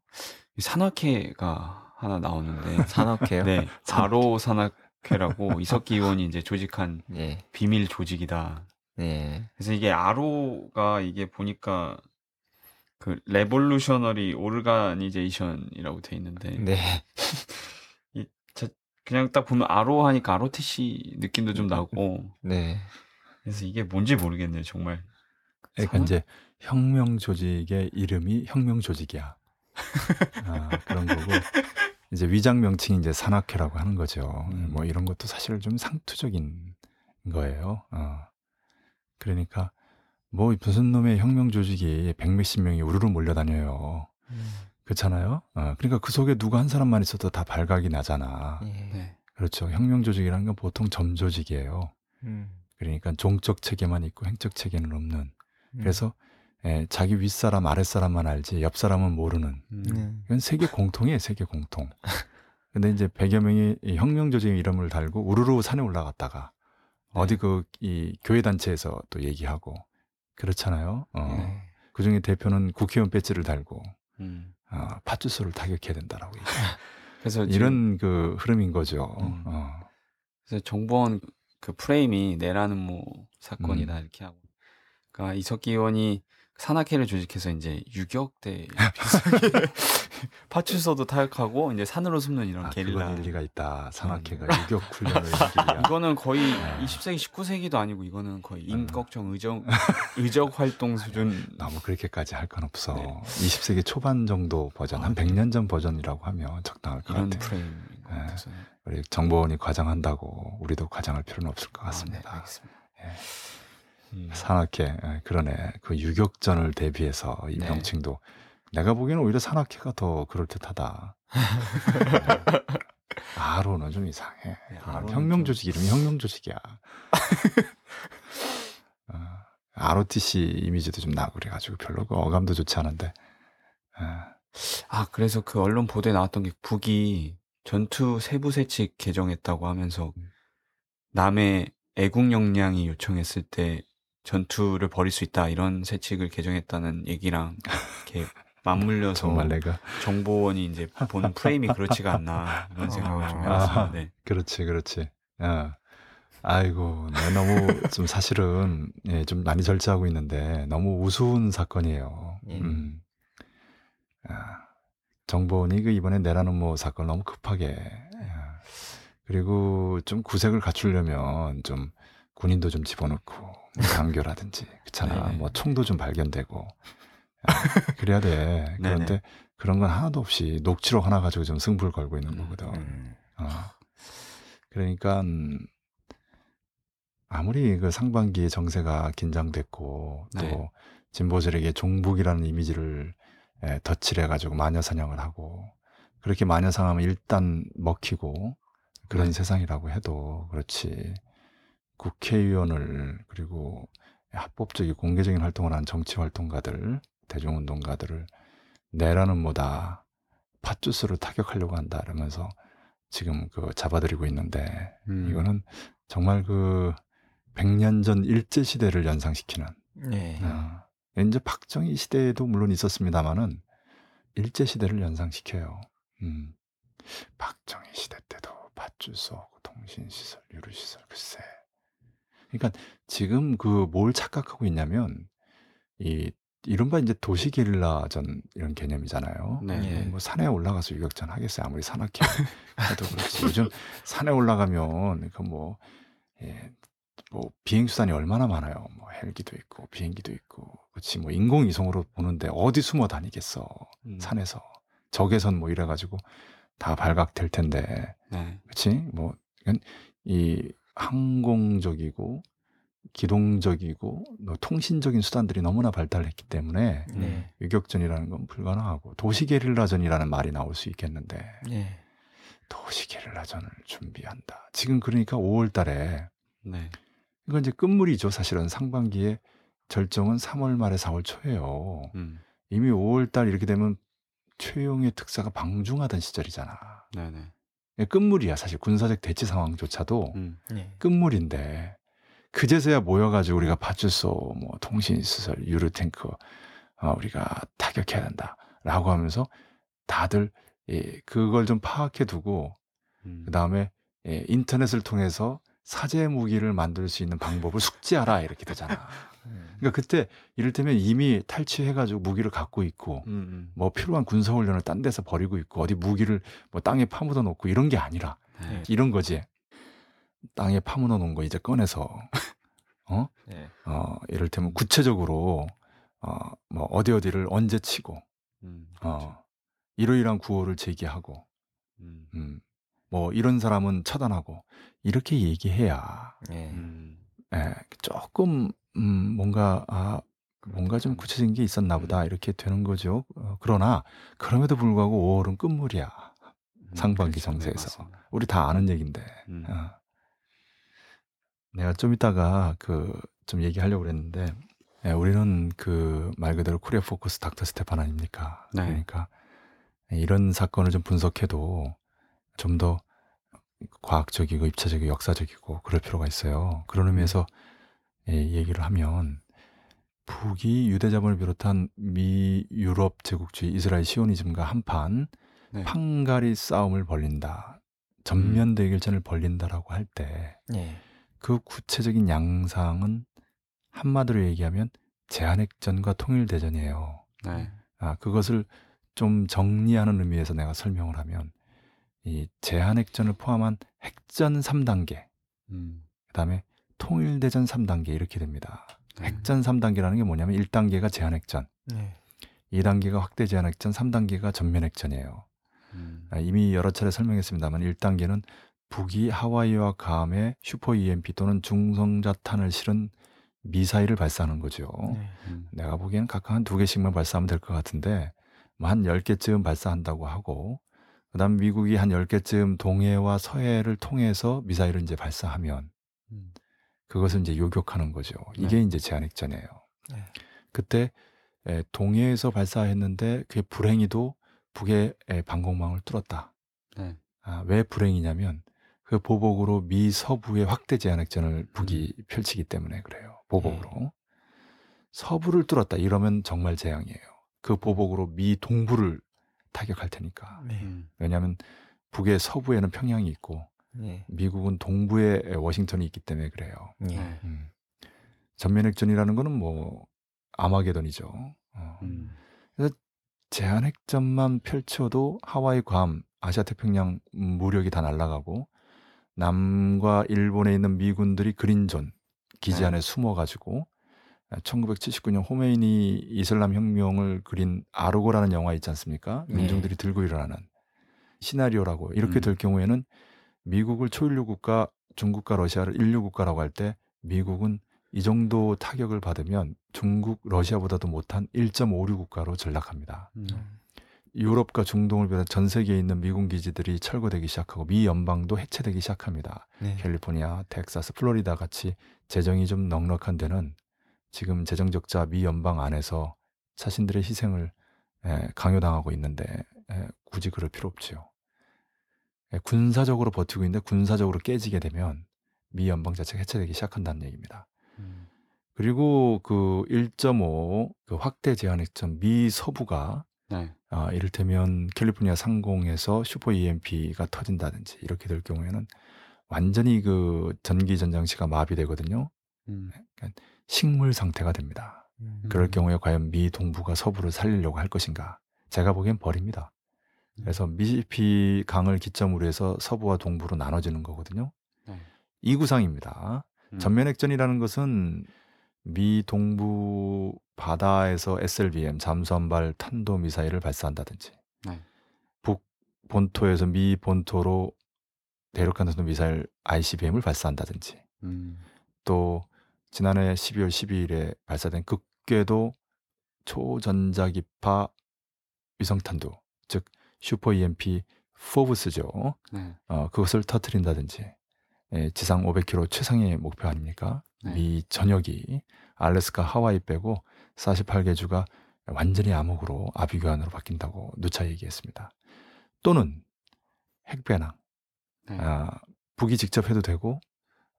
이 산악회가 하나 나오는데 [LAUGHS] 산악회요? 네 RO 산악회라고 [LAUGHS] 이석기 의원이 이제 조직한 예. 비밀 조직이다. 네. 그래서 이게 RO가 이게 보니까 그 Revolutionary Organization이라고 돼 있는데 네. [LAUGHS] 그냥 딱 보면 아로 하니까 아로티시 느낌도 좀 나고 네. 그래서 이게 뭔지 모르겠네요 정말. 그러니까? 이제 혁명 조직의 이름이 혁명 조직이야. [LAUGHS] 아, 그런 거고 이제 위장 명칭이 이제 산악회라고 하는 거죠. 음. 뭐 이런 것도 사실 좀 상투적인 거예요. 어. 그러니까 뭐 무슨 놈의 혁명 조직이 백몇십 명이 우르르 몰려다녀요. 음. 그렇잖아요. 어, 그러니까 그 속에 누구 한 사람만 있어도 다 발각이 나잖아. 예. 네. 그렇죠. 혁명 조직이라는 건 보통 점 조직이에요. 음. 그러니까 종적 체계만 있고 행적 체계는 없는. 음. 그래서 예, 자기 윗사람 아랫사람만 알지 옆 사람은 모르는. 음. 네. 이건 세계 공통이에요, 세계 공통. 근데 이제 100여 명이 이 혁명 조직 이름을 달고 우르르 산에 올라갔다가 네. 어디 그 이 교회 단체에서 또 얘기하고 그렇잖아요. 어. 네. 그 중에 대표는 국회의원 배지를 달고 음. 어, 파주소를 타격해야 된다라고 얘기해요. [LAUGHS] 그래서 이런 그 흐름인 거죠. 음. 어. 그래서 정보원 그 프레임이 내라는 뭐 사건이다 음. 이렇게 하고 그러니까 이석기 의원이 산악회를 조직해서 이제 유격대 [LAUGHS] [LAUGHS] 파출소도 타격하고 이제 산으로 숨는 이런 아, 게릴라 그건 일리가 있다. 산악회가 유격 훈련을 해주랴. [LAUGHS] 이거는 거의 아. 20세기 19세기도 아니고 이거는 거의 음. 임꺽정 의정 의적 활동 수준 너무 그렇게까지 할 건 없어. 네. 20세기 초반 정도 버전, 아, 한 네. 100년 전 버전이라고 하면 적당할 것. 프레임인 것 네. 우리 정보원이 과장한다고 우리도 과장할 필요는 없을 것 아, 네, 같습니다. 알겠습니다. 예. 음. 산악회, 예, 그러네. 그 유격전을 대비해서 이 네. 명칭도 내가 보기에는 오히려 산악회가 더 그럴 듯하다. [LAUGHS] 아로는 좀 이상해. 네, 아로는 혁명 좀- 조직 이름이 혁명 조직이야. [LAUGHS] 어, ROTC 이미지도 좀 나고 그래가지고 별로 그 어감도 좋지 않은데. 아, 아 그래서 그 언론 보도에 나왔던 게 북이 전투 세부 세칙 개정했다고 하면서 음. 남의 애국 역량이 요청했을 때 전투를 벌일 수 있다 이런 세칙을 개정했다는 얘기랑 이렇게 맞물려서 정말 내가 정보원이 이제 보는 프레임이 그렇지가 않나 이런 생각을 좀 해봤어요. 네. 그렇지, 그렇지. 어. 아이고, 내 너무 좀 사실은 예, 좀 많이 절제하고 있는데 너무 우스운 사건이에요. 예. 음. 아, 정보원이 그 이번에 내라는 뭐 사건 너무 급하게 아, 그리고 좀 구색을 갖추려면 좀 군인도 좀 집어넣고 뭐 장교라든지 그렇잖아. 네네. 뭐 총도 좀 발견되고 아, [LAUGHS] 그래야 돼. 그런데 네네. 그런 건 하나도 없이 녹취록 하나 가지고 좀 승부를 걸고 있는 음, 거거든. 음. 어. 그러니까 음, 아무리 그 상반기에 정세가 긴장됐고 또 네. 진보들에게 종북이라는 이미지를 에, 덧칠해 가지고 마녀 사냥을 하고 그렇게 마녀 사냥하면 일단 먹히고 그런 네. 세상이라고 해도 그렇지 국회의원을 그리고 합법적인 공개적인 활동을 한 정치 활동가들 대중운동가들을 내라는 뭐다 팥주스로 타격하려고 한다 이러면서 지금 그 잡아들이고 있는데 음. 이거는 정말 그 100년 전 일제 시대를 연상시키는 네. 어, 이제 박정희 시대에도 물론 있었습니다만은 일제 시대를 연상시켜요. 음. 박정희 시대 때도 밧줄소, 통신시설, 유류시설 글쎄. 그러니까 지금 그 뭘 착각하고 있냐면 이 이른바 이제 도시 게릴라전 이런 개념이잖아요. 네. 예. 뭐 산에 올라가서 유격전 하겠어요. 아무리 산악회 해도 [LAUGHS] 그렇지. 요즘 산에 올라가면 그뭐 예, 뭐 비행 수단이 얼마나 많아요. 뭐 헬기도 있고 비행기도 있고 그렇지. 뭐 인공 위성으로 보는데 어디 숨어 다니겠어. 음. 산에서 적외선 뭐 이래 가지고 다 발각될 텐데. 네. 그렇지? 뭐 이건 이 항공적이고 기동적이고 뭐 통신적인 수단들이 너무나 발달했기 때문에 네. 유격전이라는 건 불가능하고 도시 게릴라전이라는 말이 나올 수 있겠는데 네. 도시 게릴라전을 준비한다. 지금 그러니까 5월 달에 네. 이건 이제 끝물이죠. 사실은 상반기에 절정은 3월 말에 4월 초예요. 음. 이미 5월 달 이렇게 되면 최용의 특사가 방중하던 시절이잖아. 네네. 이게 끝물이야. 사실 군사적 대치 상황조차도 음. 네. 끝물인데 그제서야 모여가지고 우리가 파출소, 뭐 통신 시설, 유류탱크 어, 우리가 타격해야 된다라고 하면서 다들 예, 그걸 좀 파악해 두고 음. 그 다음에 예, 인터넷을 통해서 사제 무기를 만들 수 있는 방법을 숙지하라 이렇게 되잖아. [LAUGHS] 음. 그러니까 그때 이를테면 이미 탈취해가지고 무기를 갖고 있고 음, 음. 뭐 필요한 군사훈련을 딴 데서 버리고 있고 어디 무기를 뭐 땅에 파묻어 놓고 이런 게 아니라 네. 이런 거지. 땅에 파묻어 놓은 거 이제 꺼내서 [LAUGHS] 어? 네. 어, 이를테면 구체적으로 어, 뭐 어디 어디를 언제 치고 음. 그렇죠. 어, 이러이러한 구호를 제기하고 음. 음, 뭐 이런 사람은 처단하고 이렇게 얘기해야 네. 음. 예, 조금 음, 뭔가 아 뭔가 좀 구체적인 게 있었나 보다 이렇게 되는 거죠. 어, 그러나 그럼에도 불구하고 5월은 끝물이야. 상반기 그렇죠. 네, 정세에서 맞습니다. 우리 다 아는 얘기인데 음. 어. 내가 좀 이따가 그 좀 얘기하려고 그랬는데 예, 우리는 그 말 그대로 코리아 포커스 닥터 스테판 아닙니까? 네. 그러니까 이런 사건을 좀 분석해도 좀 더 과학적이고 입체적이고 역사적이고 그럴 필요가 있어요. 그런 의미에서 예, 얘기를 하면 북이 유대 자본을 비롯한 미 유럽 제국주의 이스라엘 시오니즘과 한판 네. 판가리 싸움을 벌린다. 전면 대결전을 벌린다라고 할 때그 예. 구체적인 양상은 한마디로 얘기하면 제한핵전과 통일대전이에요. 네. 아, 그것을 좀 정리하는 의미에서 내가 설명을 하면 이 제한핵전을 포함한 핵전 3단계, 음. 그다음에 통일대전 3단계 이렇게 됩니다. 네. 핵전 3단계라는 게 뭐냐면 1단계가 제한핵전, 네. 2단계가 확대 제한핵전, 3단계가 전면핵전이에요. 음. 아, 이미 여러 차례 설명했습니다만 1단계는 북이 하와이와 괌에 슈퍼 EMP 또는 중성자탄을 실은 미사일을 발사하는 거죠. 네. 음. 내가 보기에는 각각 한 두 개씩만 발사하면 될 것 같은데 뭐 한 10개쯤 발사한다고 하고 그다음 미국이 한 10개쯤 동해와 서해를 통해서 미사일을 이제 발사하면 음. 그것을 이제 요격하는 거죠. 이게 네. 이제 제한핵전이에요. 네. 그때 에, 동해에서 발사했는데 그게 불행히도 북의 에, 방공망을 뚫었다. 네. 아, 왜 불행이냐면 그 보복으로 미 서부의 확대 제한핵전을 북이 펼치기 때문에 그래요. 보복으로. 서부를 뚫었다. 이러면 정말 재앙이에요. 그 보복으로 미 동부를 타격할 테니까. 네. 음. 왜냐하면 북의 서부에는 평양이 있고 네. 미국은 동부에 워싱턴이 있기 때문에 그래요. 예. 네. 음. 전면핵전이라는 거는 뭐 아마게돈이죠. 어. 음. 제한핵전만 펼쳐도 하와이, 괌, 아시아 태평양 무력이 다 날아가고 남과 일본에 있는 미군들이 그린존 기지 네. 안에 숨어가지고 1979년 호메이니 이슬람 혁명을 그린 아르고라는 영화 있지 않습니까? 네. 민중들이 들고 일어나는 시나리오라고 이렇게 음. 될 경우에는 미국을 초인류 국가, 중국과 러시아를 인류 국가라고 할 때 미국은 이 정도 타격을 받으면 중국, 러시아보다도 못한 1.56 국가로 전락합니다. 음. 유럽과 중동을 비롯한 전 세계에 있는 미군 기지들이 철거되기 시작하고 미 연방도 해체되기 시작합니다. 네. 캘리포니아, 텍사스, 플로리다 같이 재정이 좀 넉넉한 데는 지금 재정 적자 미 연방 안에서 자신들의 희생을 에, 강요당하고 있는데 에, 굳이 그럴 필요 없지요. 에, 군사적으로 버티고 있는데 군사적으로 깨지게 되면 미 연방 자체가 해체되기 시작한다는 얘기입니다. 음. 그리고 그 1.5 그 확대 제한핵전 미 서부가 네. 아, 이를테면 캘리포니아 상공에서 슈퍼 EMP가 터진다든지 이렇게 될 경우에는 완전히 그 전기 전장치가 마비되거든요. 음. 식물 상태가 됩니다. 음. 그럴 경우에 과연 미 동부가 서부를 살리려고 할 것인가? 제가 보기엔 버립니다. 그래서 미시피 강을 기점으로 해서 서부와 동부로 나눠지는 거거든요. 네. 이 구상입니다. 음. 전면핵전이라는 것은 미 동부 바다에서 SLBM 잠수함발 탄도 미사일을 발사한다든지 네. 북 본토에서 미 본토로 대륙간 탄도 미사일 ICBM을 발사한다든지 음. 또 지난해 12월 12일에 발사된 극궤도 초전자기파 위성탄두 즉 슈퍼 EMP 포브스죠. 네. 어, 그것을 터트린다든지 예, 지상 500km 최상의 목표 아닙니까? 네. 미 전역이 알래스카 하와이 빼고 48개 주가 완전히 암흑으로 아비규환으로 바뀐다고 누차 얘기했습니다. 또는 핵배낭 네. 아, 북이 직접 해도 되고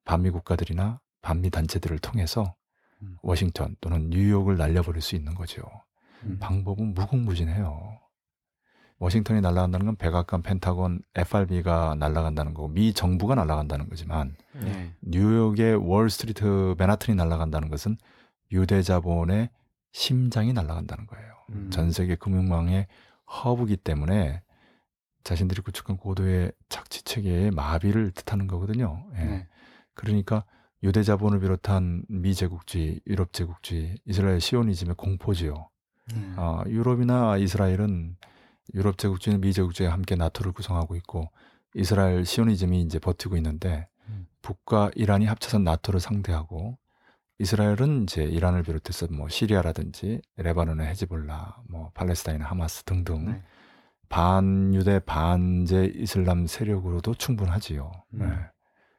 반미 국가들이나 반미 단체들을 통해서 음. 워싱턴 또는 뉴욕을 날려버릴 수 있는 거죠. 음. 방법은 무궁무진해요. 워싱턴이 날아간다는 건 백악관, 펜타곤, FRB가 날아간다는 거고 미 정부가 날아간다는 거지만 네. 뉴욕의 월스트리트 맨하튼이 날아간다는 것은 유대 자본의 심장이 날아간다는 거예요. 음. 전 세계 금융망의 허브기 때문에 자신들이 구축한 고도의 착취 체계의 마비를 뜻하는 거거든요. 예. 네. 그러니까 유대 자본을 비롯한 미 제국주의, 유럽 제국주의, 이스라엘 시오니즘의 공포지요. 음. 어, 유럽이나 이스라엘은 유럽 제국주의, 미 제국주의와 함께 나토를 구성하고 있고 이스라엘 시오니즘이 이제 버티고 있는데 음. 북과 이란이 합쳐서 나토를 상대하고 이스라엘은 이제 이란을 비롯해서 뭐 시리아라든지 레바논의 헤즈볼라, 뭐 팔레스타인 하마스 등등 네. 반유대 반제 이슬람 세력으로도 충분하지요. 음. 네.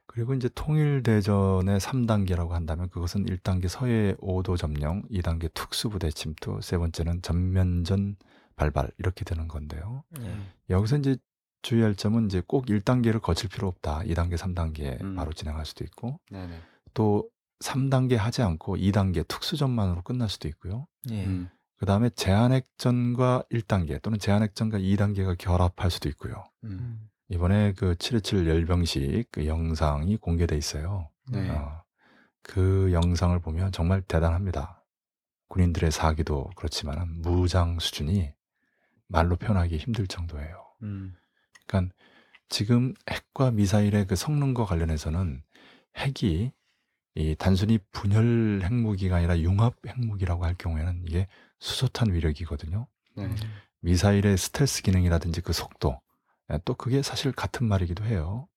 그리고 이제 통일 대전의 3단계라고 한다면 그것은 1단계 서해 5도 점령, 2단계 특수부대 침투, 세 번째는 전면전 발발 이렇게 되는 건데요. 예. 여기서 이제 주의할 점은 이제 꼭 1단계를 거칠 필요 없다. 2단계, 3단계 음. 바로 진행할 수도 있고 네네. 또 3단계 하지 않고 2단계 특수전만으로 끝날 수도 있고요. 예. 음. 그 다음에 제한핵전과 1단계 또는 제한핵전과 2단계가 결합할 수도 있고요. 음. 이번에 그 727 열병식 그 영상이 공개돼 있어요. 네. 어, 그 영상을 보면 정말 대단합니다. 군인들의 사기도 그렇지만 무장 수준이 말로 표현하기 힘들 정도예요. 음. 그러니까 지금 핵과 미사일의 그 성능과 관련해서는 핵이 이 단순히 분열 핵무기가 아니라 융합 핵무기라고 할 경우에는 이게 수소탄 위력이거든요. 네. 미사일의 스텔스 기능이라든지 그 속도 예, 또 그게 사실 같은 말이기도 해요.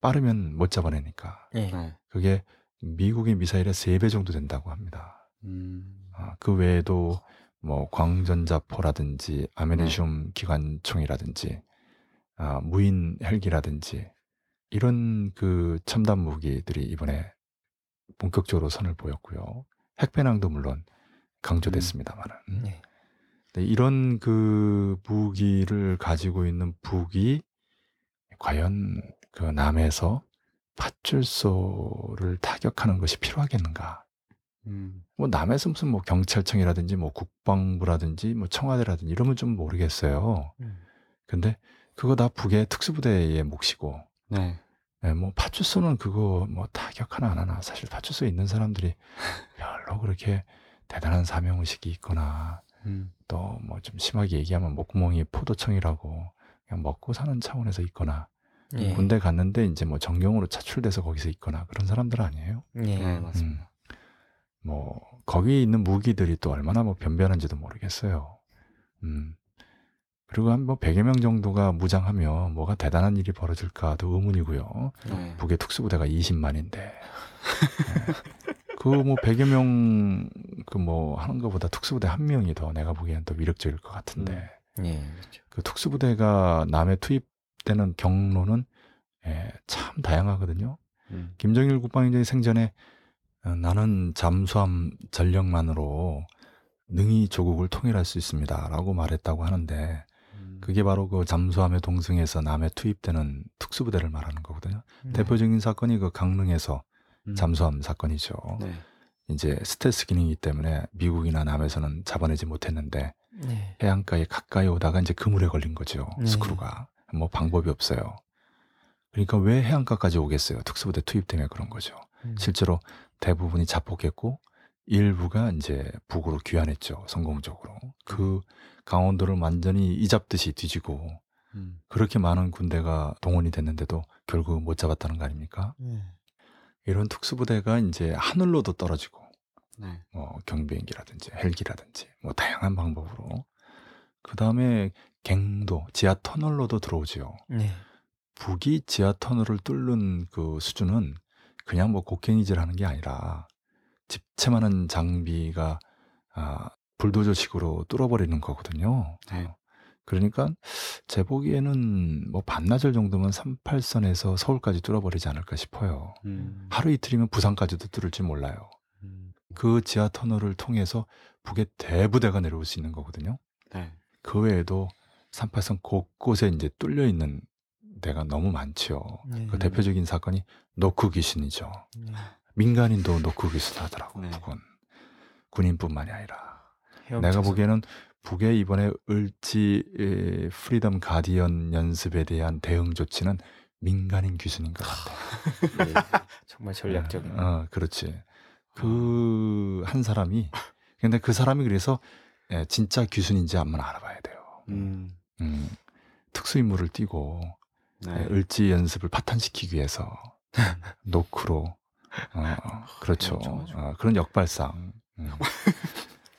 빠르면 못 잡아내니까 예. 네. 그게 미국의 미사일의 3배 정도 된다고 합니다. 음. 아, 그 외에도 뭐 광전자포라든지 아메네슘 기관총이라든지 아, 무인 헬기라든지 이런 그 첨단 무기들이 이번에 본격적으로 선을 보였고요. 핵배낭도 물론 강조됐습니다만은 예. 네, 이런 그 무기를 가지고 있는 북이 과연 그 남에서 파출소를 타격하는 것이 필요하겠는가? 음. 뭐 남에서 무슨 뭐 경찰청이라든지 뭐 국방부라든지 뭐 청와대라든지 이러면 좀 모르겠어요. 음. 근데 그거 다 북의 특수부대의 몫이고, 네. 예, 뭐 파출소는 그거 뭐 타격 하나 안 하나 사실 파출소에 있는 사람들이 [LAUGHS] 별로 그렇게 대단한 사명 의식이 있거나 음. 또뭐 좀 심하게 얘기하면 목구멍이 포도청이라고 그냥 먹고 사는 차원에서 있거나 예. 군대 갔는데 이제 뭐 정경으로 차출돼서 거기서 있거나 그런 사람들 아니에요. 예. 네, 맞습니다. 뭐 거기 있는 무기들이 또 얼마나 뭐 변변한지도 모르겠어요. 음. 그리고 한 뭐 100여 명 정도가 무장하면 뭐가 대단한 일이 벌어질까도 의문이고요. 네. 북의 특수부대가 20만인데. 그뭐 100여 명 그 뭐 하는 것보다 특수부대 한 명이 더 내가 보기엔 더 위력적일 것 같은데. 예. 그렇죠. 그 특수부대가 남에 투입되는 경로는 예, 참 다양하거든요. 음. 김정일 국방위원장이 생전에 어, 나는 잠수함 전력만으로 능히 조국을 통일할 수 있습니다 라고 말했다고 하는데 음. 그게 바로 그 잠수함의 동승에서 남에 투입되는 특수부대를 말하는 거거든요. 음. 대표적인 사건이 그 강릉에서 음. 잠수함 사건이죠. 네. 이제 스텔스 기능이기 때문에 미국이나 남에서는 잡아내지 못했는데 네. 해안가에 가까이 오다가 이제 그물에 걸린 거죠. 네. 스크루가. 뭐 방법이 없어요. 그러니까 왜 해안가까지 오겠어요? 특수부대 투입 때문에 그런 거죠. 음. 실제로 대부분이 자폭했고 일부가 이제 북으로 귀환했죠. 성공적으로. 그 강원도를 완전히 이잡듯이 뒤지고 음. 그렇게 많은 군대가 동원이 됐는데도 결국 못 잡았다는 거 아닙니까? 예. 이런 특수부대가 이제 하늘로도 떨어지고 네. 뭐 경비행기라든지 헬기라든지 뭐 다양한 방법으로 그 다음에 갱도 지하 터널로도 들어오지요. 네. 북이 지하 터널을 뚫는 그 수준은 그냥 뭐 곡괭이질 하는 게 아니라 집채만한 장비가 아, 불도저식으로 뚫어버리는 거거든요. 네. 그러니까 제 보기에는 뭐 반나절 정도면 38선에서 서울까지 뚫어버리지 않을까 싶어요. 음. 하루 이틀이면 부산까지도 뚫을지 몰라요. 음. 그 지하 터널을 통해서 북의 대부대가 내려올 수 있는 거거든요. 네. 그 외에도 38선 곳곳에 이제 뚫려 있는 데가 너무 많죠. 네. 그 대표적인 사건이 노크 귀순이죠. 네. 민간인도 노크 귀순 하더라고. 네. 북은 군인뿐만이 아니라 헤엄쳐서. 내가 보기에는 북의 이번에 을지 에, 프리덤 가디언 연습에 대한 대응 조치는 민간인 귀순인 것 같아. 예. [LAUGHS] 정말 전략적인. 어, 그렇지. 그 한 사람이 근데 그 사람이 그래서 예, 진짜 귀순인지 한번 알아봐야 돼요. 음. 음, 특수 임무를 띠고 네. 예, 을지 연습을 파탄시키기 위해서 [LAUGHS] 노크로 어, 그렇죠. 헤엄쳐가지고. 어, 그런 역발상. 음.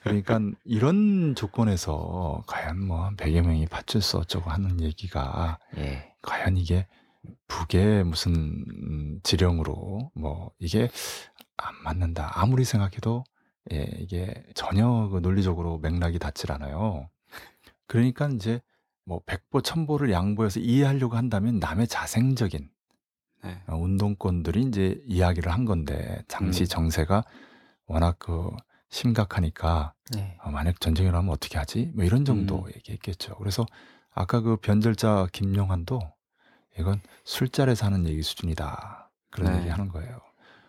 그러니까 이런 조건에서 과연 뭐한 100여 명이 파출소 어쩌고 하는 얘기가 예. 과연 이게 북의 무슨 음, 지령으로 뭐 이게 안 맞는다. 아무리 생각해도 예, 이게 전혀 그 논리적으로 맥락이 닿질 않아요. 그러니까 이제 뭐 백보 천보를 양보해서 이해하려고 한다면 남의 자생적인 네. 어, 운동권들이 이제 이야기를 한 건데 당시 음. 정세가 워낙 그 심각하니까 네. 어, 만약 전쟁이 일어나면 어떻게 하지? 뭐 이런 정도 음. 얘기했겠죠. 그래서 아까 그 변절자 김용환도 이건 술자리에서 하는 얘기 수준이다. 그런 네. 얘기 하는 거예요.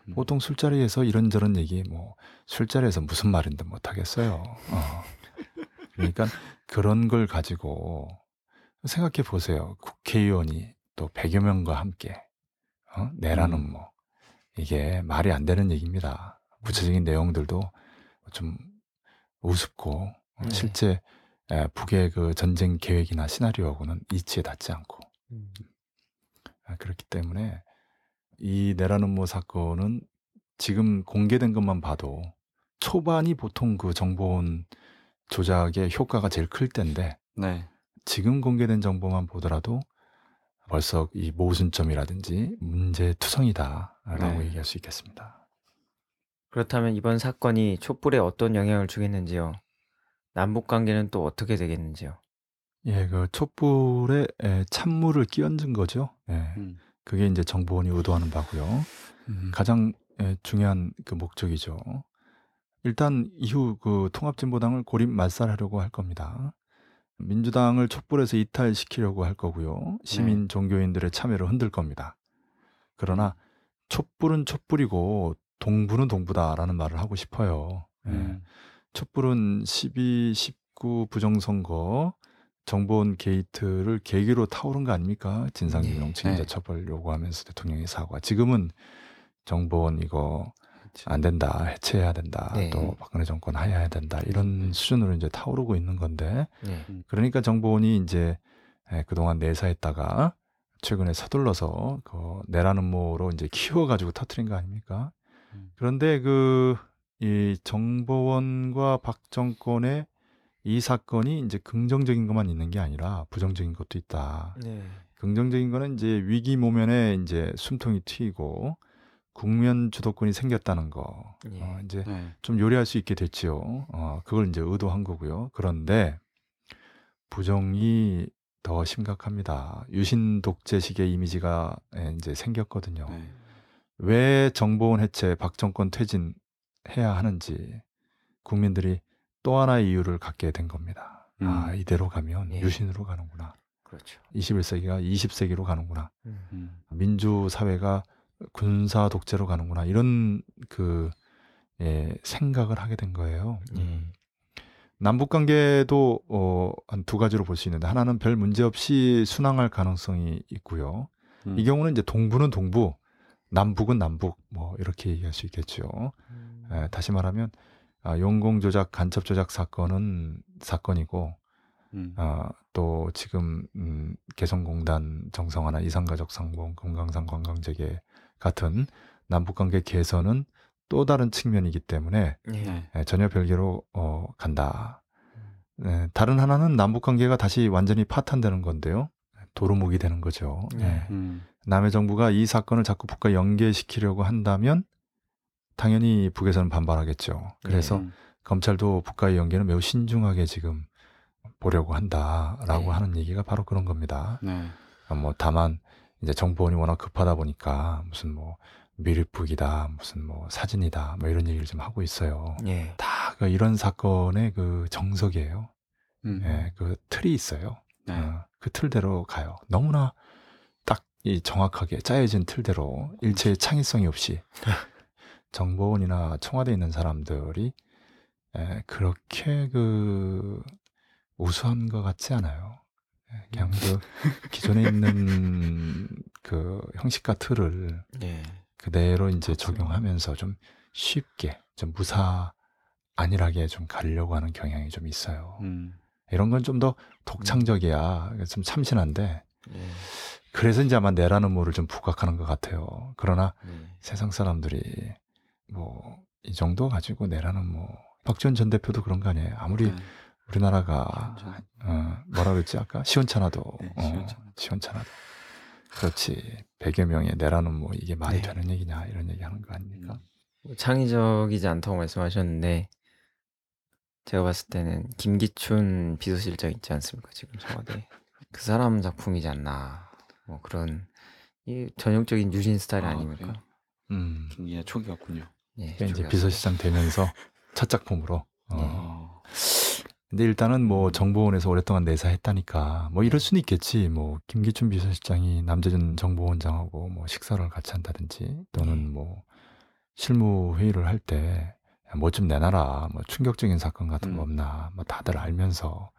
음. 보통 술자리에서 이런저런 얘기 뭐 술자리에서 무슨 말인데 못 하겠어요. 어. 그러니까 그런 걸 가지고 생각해 보세요. 국회의원이 또 100여 명과 함께 어? 내라는 음. 뭐 이게 말이 안 되는 얘기입니다. 구체적인 내용들도 좀 우습고 어, 네. 실제 에, 북의 그 전쟁 계획이나 시나리오하고는 이치에 닿지 않고 음. 아, 그렇기 때문에 이 내라는 뭐 사건은 지금 공개된 것만 봐도 초반이 보통 그 정보원 조작의 효과가 제일 클 때인데 네. 지금 공개된 정보만 보더라도 벌써 이 모순점이라든지 문제 투성이다라고 네. 얘기할 수 있겠습니다. 그렇다면 이번 사건이 촛불에 어떤 영향을 주겠는지요? 남북 관계는 또 어떻게 되겠는지요? 예, 그 촛불에 에, 찬물을 끼얹은 거죠. 예, 음. 그게 이제 정보원이 의도하는 바고요. 음. 가장 에, 중요한 그 목적이죠. 일단 이후 그 통합진보당을 고립 말살하려고 할 겁니다. 민주당을 촛불에서 이탈시키려고 할 거고요. 시민 종교인들의 참여를 흔들 겁니다. 그러나 촛불은 촛불이고 동부는 동부다라는 말을 하고 싶어요. 예. 음. 촛불은 12, 19 부정선거 정보원 게이트를 계기로 타오른 거 아닙니까? 진상규명 네. 책임자 네. 처벌 요구하면서 대통령이 사과. 지금은 정보원 이거 안 된다, 해체해야 된다, 네. 또 박근혜 정권 하야해야 된다 이런 수준으로 이제 타오르고 있는 건데 네. 그러니까 정보원이 이제 에, 그동안 내사했다가 최근에 서둘러서 그 내라는 모로 이제 키워가지고 터트린 거 아닙니까? 음. 그런데 그 이 정보원과 박 정권의 이 사건이 이제 긍정적인 것만 있는 게 아니라 부정적인 것도 있다. 네. 긍정적인 거는 이제 위기 모면에 이제 숨통이 트이고 국면 주도권이 생겼다는 거. 예. 어, 이제 네. 좀 요리할 수 있게 됐지요. 어, 그걸 이제 의도한 거고요. 그런데 부정이 더 심각합니다. 유신 독재식의 이미지가 예, 이제 생겼거든요. 네. 왜 정보원 해체, 박정권 퇴진해야 하는지 국민들이 또 하나의 이유를 갖게 된 겁니다. 아, 음. 이대로 가면 예. 유신으로 가는구나. 그렇죠. 21세기가 20세기로 가는구나. 음. 음. 민주 사회가 군사 독재로 가는구나. 이런 그 예, 생각을 하게 된 거예요. 예. 남북 관계도 어, 한 두 가지로 볼 수 있는데 하나는 별 문제 없이 순항할 가능성이 있고요. 음. 이 경우는 이제 동부는 동부, 남북은 남북 뭐 이렇게 얘기할 수 있겠죠. 음. 에, 다시 말하면 아, 용공 조작, 간첩 조작 사건은 사건이고 음. 어, 또 지금 음, 개성공단 정성화나 이산가족 상봉, 금강산 관광재개 같은 남북관계 개선은 또 다른 측면이기 때문에 예. 네. 에, 전혀 별개로 어, 간다. 에, 다른 하나는 남북관계가 다시 완전히 파탄되는 건데요. 도루묵이 되는 거죠. 네. 예. 음. 남의 정부가 이 사건을 자꾸 북과 연계시키려고 한다면 당연히 북에서는 반발하겠죠. 그래서 음. 검찰도 북과의 연계는 매우 신중하게 지금 보려고 한다라고 네. 하는 얘기가 바로 그런 겁니다. 네. 어, 뭐 다만 이제 정보원이 워낙 급하다 보니까 무슨 뭐 미립북이다, 무슨 뭐 사진이다, 뭐 이런 얘기를 좀 하고 있어요. 예. 다 그 이런 사건의 그 정석이에요. 음. 예, 그 틀이 있어요. 네. 어, 그 틀대로 가요. 너무나 딱 이 정확하게 짜여진 틀대로 일체의 창의성이 없이 [LAUGHS] 정보원이나 청와대에 있는 사람들이 에, 그렇게 그 우수한 것 같지 않아요. 예, 그냥 그 기존에 있는 [LAUGHS] 그 형식과 틀을 예. 그대로 이제 적용하면서 좀 쉽게 좀 무사 안일하게 좀 가려고 하는 경향이 좀 있어요. 음. 이런 건 좀 더 독창적이야. 좀 참신한데 예. 그래서 이제 아마 내라는 모를 좀 부각하는 것 같아요. 그러나 네. 세상 사람들이 뭐 이 정도 가지고 내라는 뭐 박지원 전 대표도 그런 거 아니에요. 아무리 네. 우리나라가 시원찮- 어, 뭐라 그랬지 아까 시원찮아도 네, 어, 시원찮아도. 시원찮아도 그렇지 100여 명의 내라는 뭐 이게 말이 네. 되는 얘기냐 이런 얘기 하는 거 아닙니까? 뭐 창의적이지 않다고 말씀하셨는데 제가 봤을 때는 김기춘 비서실장 있지 않습니까 지금 청와대 [LAUGHS] 그 사람 작품이지 않나. 뭐 그런 이 전형적인 유신 스타일 아, 아닙니까? 그래요? 음. 김기자 초기였군요. 예, 그러니까 이제. 비서실장 되면서 첫 작품으로. 어. 어. 근데 일단은 뭐 음. 정보원에서 오랫동안 내사했다니까 뭐 이럴 수는 있겠지. 뭐 김기춘 비서실장이 남재준 정보원장하고 뭐 식사를 같이 한다든지 또는 뭐 실무 회의를 할 때 뭐 좀 내놔라. 뭐 충격적인 사건 같은 거 음. 없나. 뭐 다들 알면서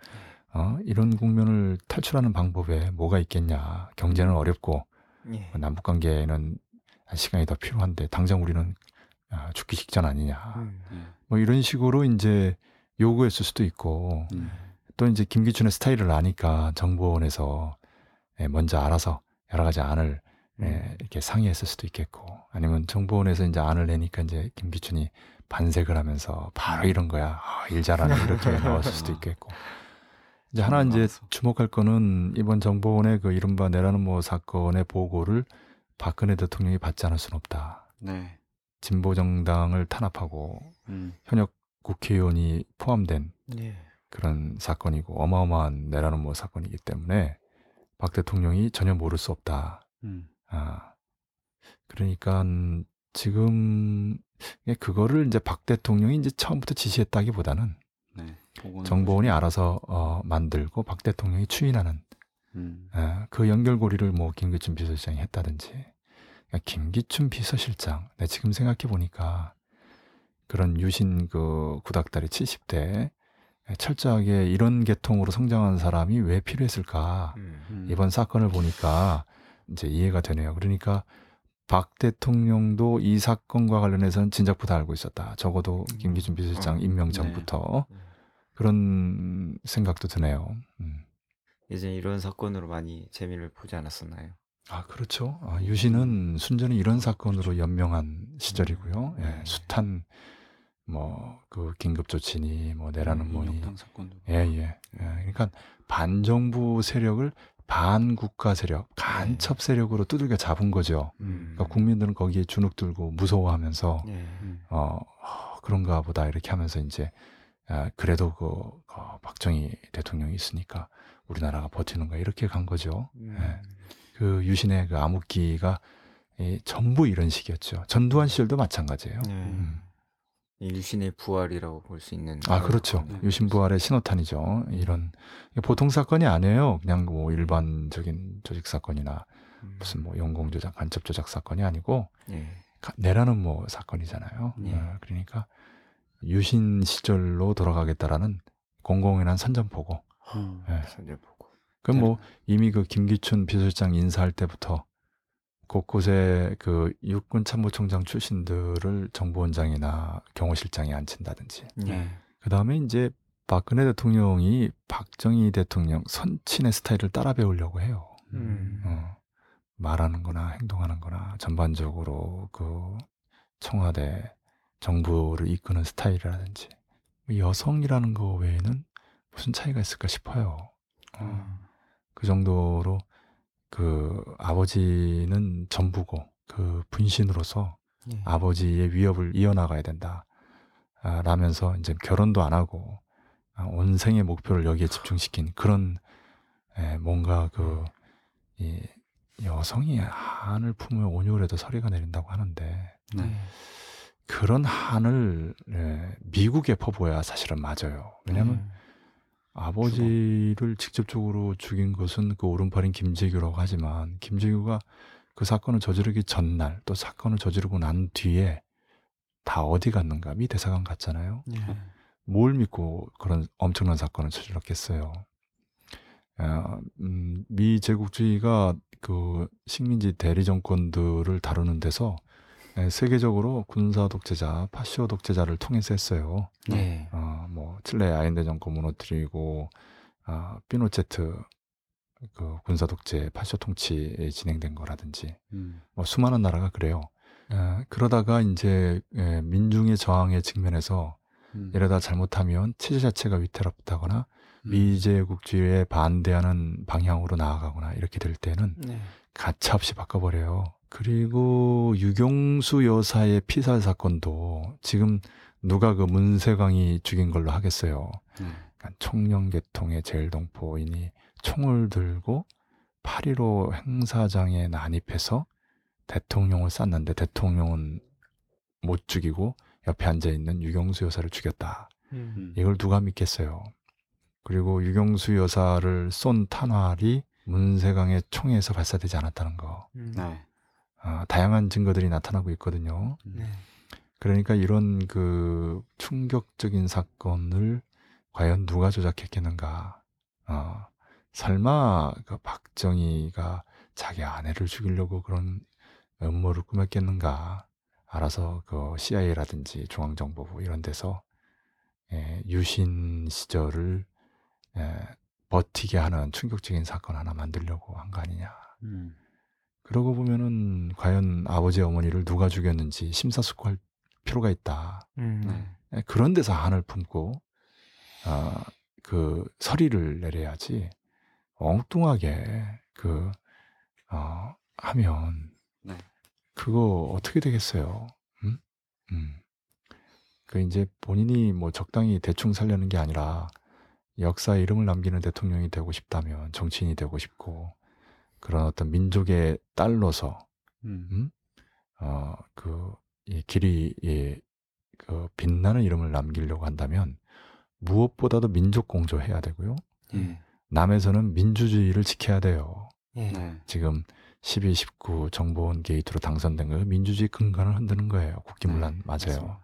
어 이런 국면을 탈출하는 방법에 뭐가 있겠냐. 경제는 어렵고 예. 뭐 남북 관계에는 시간이 더 필요한데 당장 우리는 아, 죽기 직전 아니냐. 음. 네. 뭐 이런 식으로 이제 요구했을 수도 있고 음. 또 이제 김기춘의 스타일을 아니까 정보원에서 예, 먼저 알아서 여러 가지 안을 예, 음. 이렇게 상의했을 수도 있겠고 아니면 정보원에서 이제 안을 내니까 이제 김기춘이 반색을 하면서 바로 이런 거야 아, 일 잘하네 이렇게 [LAUGHS] 나왔을 수도 있겠고 이제 하나 이제. 주목할 거는 이번 정보원의 그 이른바 내라는 뭐 사건의 보고를 박근혜 대통령이 받지 않을 수는 없다. 네. 진보 정당을 탄압하고 음. 현역 국회의원이 포함된 예. 그런 사건이고 어마어마한 내라는 뭐 사건이기 때문에 박 대통령이 전혀 모를 수 없다. 음. 아, 그러니까 지금 그거를 이제 박 대통령이 이제 처음부터 지시했다기보다는 네. 정보원이 보시면- 알아서 어, 만들고 박 대통령이 추인하는 음. 아, 그 연결고리를 뭐 김기춘 비서실장이 했다든지 그러니까 김기춘 비서실장 내 지금 생각해 보니까 그런 유신 그 구닥다리 70대 철저하게 이런 계통으로 성장한 사람이 왜 필요했을까 음. 음. 이번 사건을 보니까 이제 이해가 되네요. 그러니까 박 대통령도 이 사건과 관련해서는 진작부터 알고 있었다. 적어도 김기춘 비서실장 어, 임명 네. 전부터 음. 그런 생각도 드네요. 음. 예전에 이런 사건으로 많이 재미를 보지 않았었나요? 아 그렇죠. 아, 유신은 순전히 이런 사건으로 연명한 시절이고요. 예, 네. 숫한 뭐 그 긴급 조치니 뭐 내라는 음, 뭐니. 예예. 예. 그러니까 반정부 세력을 반국가 세력, 간첩 세력으로 두들겨 잡은 거죠. 음. 그러니까 국민들은 거기에 주눅 들고 무서워하면서 예. 음. 어, 어, 그런가 보다 이렇게 하면서 이제 아, 그래도 그 어, 박정희 대통령이 있으니까 우리나라가 버티는 거 이렇게 간 거죠. 음. 예. 그 유신의 그 암흑기가 이 전부 이런 식이었죠. 전두환 시절도 마찬가지예요. 예. 음. 이 유신의 부활이라고 볼 수 있는 아 그렇죠. 사건이네요. 유신 부활의 신호탄이죠. 이런 보통 사건이 아니에요. 그냥 뭐 일반적인 조직 사건이나 음. 무슨 뭐 영공 조작, 간첩 조작 사건이 아니고 예. 가- 내라는 뭐 사건이잖아요. 네. 어, 그러니까 유신 시절로 돌아가겠다라는 공공연한 선전포고. 음. 예. 선제 보고. 그럼 뭐 이미 그 김기춘 비서실장 인사할 때부터 곳곳에 그 육군 참모총장 출신들을 정보원장이나 경호실장에 앉힌다든지. 예. 그 다음에 이제 박근혜 대통령이 박정희 대통령 선친의 스타일을 따라 배우려고 해요. 음. 어, 말하는 거나 행동하는 거나 전반적으로 그 청와대 정부를 이끄는 스타일이라든지 여성이라는 거 외에는 무슨 차이가 있을까 싶어요. 어, 음. 그 정도로 그 아버지는 전부고 그 분신으로서 예. 아버지의 위협을 이어나가야 된다. 아, 라면서 이제 결혼도 안 하고 아, 온 생의 목표를 여기에 집중시킨 그런 에, 뭔가 그 이 여성이 한을 품으면 온유해도 서리가 내린다고 하는데 네. 예. 그런 한을 에, 미국에 퍼부어야 사실은 맞아요. 왜냐하면 음. 아버지를 직접적으로 죽인 것은 그 오른팔인 김재규라고 하지만 김재규가 그 사건을 저지르기 전날 또 사건을 저지르고 난 뒤에 다 어디 갔는가 미 대사관 갔잖아요. 예. 뭘 믿고 그런 엄청난 사건을 저질렀겠어요. 아, 음, 미 제국주의가 그 식민지 대리 정권들을 다루는 데서 에, 세계적으로 군사 독재자, 파시오 독재자를 통해서 했어요. 예. 어, 뭐 칠레 아인데 정권 무너뜨리고 아, 피노체트 그 군사 독재 파쇼 통치에 진행된 거라든지 음. 뭐 수많은 나라가 그래요. 에, 그러다가 이제 에, 민중의 저항에 직면해서 음. 이러다 잘못하면 체제 자체가 위태롭다거나 음. 미제국주의에 반대하는 방향으로 나아가거나 이렇게 될 때는 네. 가차없이 바꿔버려요. 그리고 유경수 여사의 피살 사건도 지금 누가 그 문세광이 죽인 걸로 하겠어요. 네. 그러니까 청년계통의 제일동포이니 총을 들고 8.15 행사장에 난입해서 대통령을 쐈는데 대통령은 못 죽이고 옆에 앉아 있는 유경수 여사를 죽였다. 음. 이걸 누가 믿겠어요? 그리고 유경수 여사를 쏜 탄활이 문세강의 총에서 발사되지 않았다는 거. 네. 어, 다양한 증거들이 나타나고 있거든요. 네. 그러니까 이런 그 충격적인 사건을 과연 누가 조작했겠는가? 어, 설마 그 박정희가 자기 아내를 죽이려고 그런 음모를 꾸몄겠는가? 알아서 그 CIA라든지 중앙정보부 이런 데서 예, 유신 시절을 예, 버티게 하는 충격적인 사건 하나 만들려고 한 거 아니냐. 음. 그러고 보면은 과연 아버지 어머니를 누가 죽였는지 심사숙고할 필요가 있다. 네. 예, 그런 데서 한을 품고 어, 그 서리를 내려야지 엉뚱하게 그 어, 하면 네. 그거 어떻게 되겠어요? 음? 음. 그 이제 본인이 뭐 적당히 대충 살려는 게 아니라 역사에 이름을 남기는 대통령이 되고 싶다면 정치인이 되고 싶고 그런 어떤 민족의 딸로서 음. 음? 어, 그, 이 길이, 이, 그, 빛나는 이름을 남기려고 한다면 무엇보다도 민족 공조해야 되고요. 예. 남에서는 민주주의를 지켜야 돼요. 네. 지금 12, 19 정보원 게이트로 당선된 거 민주주의 근간을 흔드는 거예요. 국기문란 네, 맞아요. 맞습니다.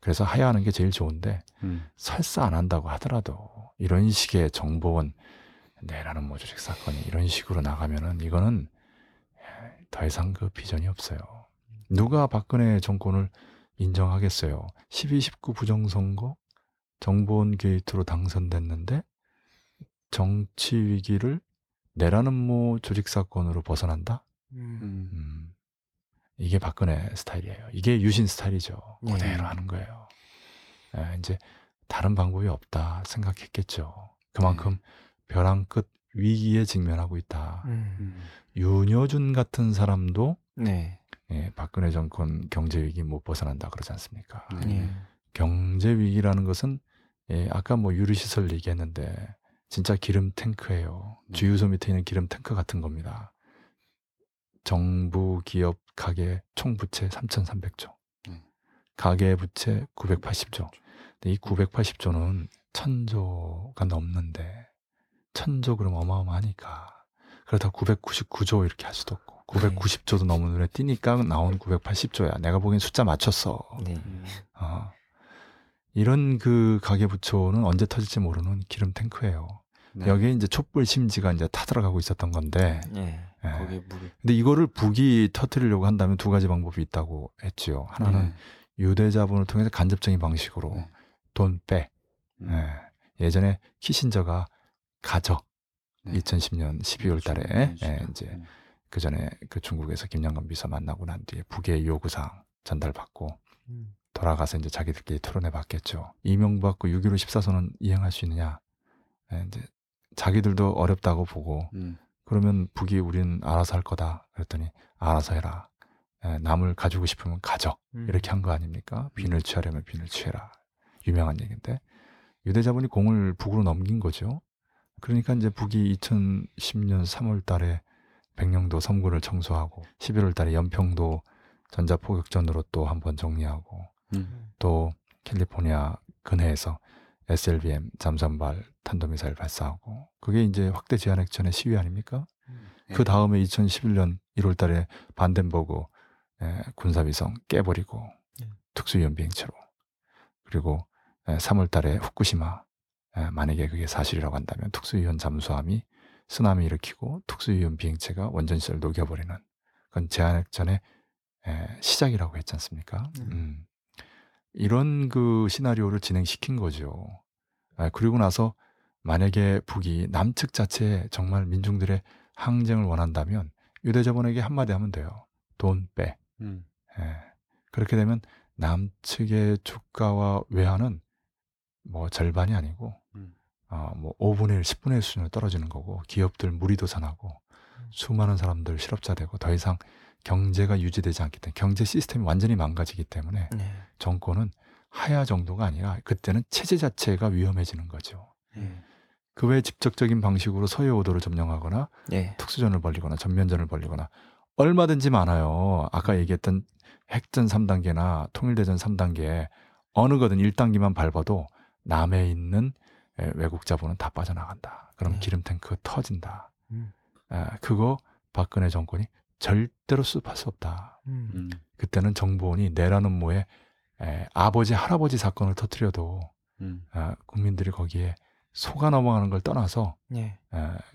그래서 하야하는 게 제일 좋은데 음. 설사 안 한다고 하더라도 이런 식의 정보원 내란음모 조직 사건이 이런 식으로 나가면은 이거는 더 이상 그 비전이 없어요. 누가 박근혜 정권을 인정하겠어요? 12, 19 부정선거 정보원 게이트로 당선됐는데 정치 위기를 내라는 모 조직 사건으로 벗어난다? 음. 음, 이게 박근혜 스타일이에요. 이게 유신 스타일이죠. 예. 그대로 하는 거예요. 예, 이제 다른 방법이 없다 생각했겠죠. 그만큼 벼랑 끝 위기에 직면하고 있다. 음. 윤여준 같은 사람도 네. 예, 박근혜 정권 경제 위기 못 벗어난다 그러지 않습니까? 네. 예. 경제 위기라는 것은 예, 아까 뭐 유리 시설 얘기했는데 진짜 기름 탱크예요. 네. 주유소 밑에 있는 기름 탱크 같은 겁니다. 정부 기업 가계 총 부채 3,300조. 네. 가계 부채 980조. 근데 이 980조는 천조가 넘는데 그럼 어마어마하니까 그렇다고 999조 이렇게 할 수도 없고 990조도 너무 눈에 띄니까 나온 980조야. 내가 보기엔 숫자 맞췄어. 네. 음. 어. 이런 그 가계부처는 언제 터질지 모르는 기름 탱크예요. 네. 여기에 이제 촛불 심지가 이제 타들어가고 있었던 건데, 예. 예. 거기에 물이 근데 이거를 북이 터뜨리려고 한다면 두 가지 방법이 있다고 했지요. 하나는 네. 유대자본을 통해서 간접적인 방식으로 네. 돈 빼. 음. 예. 예전에 키신저가 가져. 네. 2010년 12월 달에 네, 예, 네. 이제 음. 그 전에 그 중국에서 김영건 비서 만나고 난 뒤에 북의 요구사항 전달받고 음. 돌아가서 이제 자기들끼리 토론해 봤겠죠. 이명박과 6.15 14선은 이행할 수 있느냐. 예, 이제 자기들도 어렵다고 보고 음. 그러면 북이 우리는 알아서 할 거다. 그랬더니 알아서 해라. 예, 남을 가지고 싶으면 가져. 음. 이렇게 한 거 아닙니까? 빈을 취하려면 빈을 취해라. 유명한 얘기인데 유대자본이 공을 북으로 넘긴 거죠. 그러니까 이제 북이 2010년 3월 달에 백령도 섬구를 청소하고 11월 달에 연평도 전자포격전으로 또 한 번 정리하고 음. 또 캘리포니아 근해에서 SLBM 잠수함발 탄도미사일 발사하고 그게 이제 확대 제한 액전의 시위 아닙니까? 네. 그 다음에 2011년 1월 달에 반덴버그 에, 군사위성 깨버리고 네. 특수위험 비행체로 그리고 에, 3월 달에 후쿠시마 에, 만약에 그게 사실이라고 한다면 특수위원 잠수함이 쓰나미 일으키고 특수위험 비행체가 원전시설 녹여버리는 그건 제한핵전의 에, 시작이라고 했지 않습니까? 네. 음. 이런 그 시나리오를 진행시킨 거죠. 아, 그리고 나서 만약에 북이 남측 자체에 정말 민중들의 항쟁을 원한다면 유대자본에게 한마디 하면 돼요. 돈 빼. 음. 예. 그렇게 되면 남측의 주가와 외환은 뭐 절반이 아니고 음. 어, 뭐 5분의 1, 10분의 1 수준으로 떨어지는 거고 기업들 무리도산하고 수많은 사람들 실업자 되고 더 이상 경제가 유지되지 않기 때문에 경제 시스템이 완전히 망가지기 때문에 네. 정권은 하야 정도가 아니라 그때는 체제 자체가 위험해지는 거죠. 예. 그 외에 직접적인 방식으로 서해 오도를 점령하거나 예. 특수전을 벌리거나 전면전을 벌리거나 얼마든지 많아요. 아까 얘기했던 핵전 3단계나 통일대전 3단계 어느 거든 1단계만 밟아도 남해 있는 에, 외국 자본은 다 빠져나간다. 그럼 네. 기름 탱크 터진다. 음. 에, 그거 박근혜 정권이 절대로 수습할 수 없다. 음. 음. 그때는 정보원이 내라는 모에 에, 아버지 할아버지 사건을 터뜨려도 음. 아, 국민들이 거기에 속아 넘어가는 걸 떠나서 예.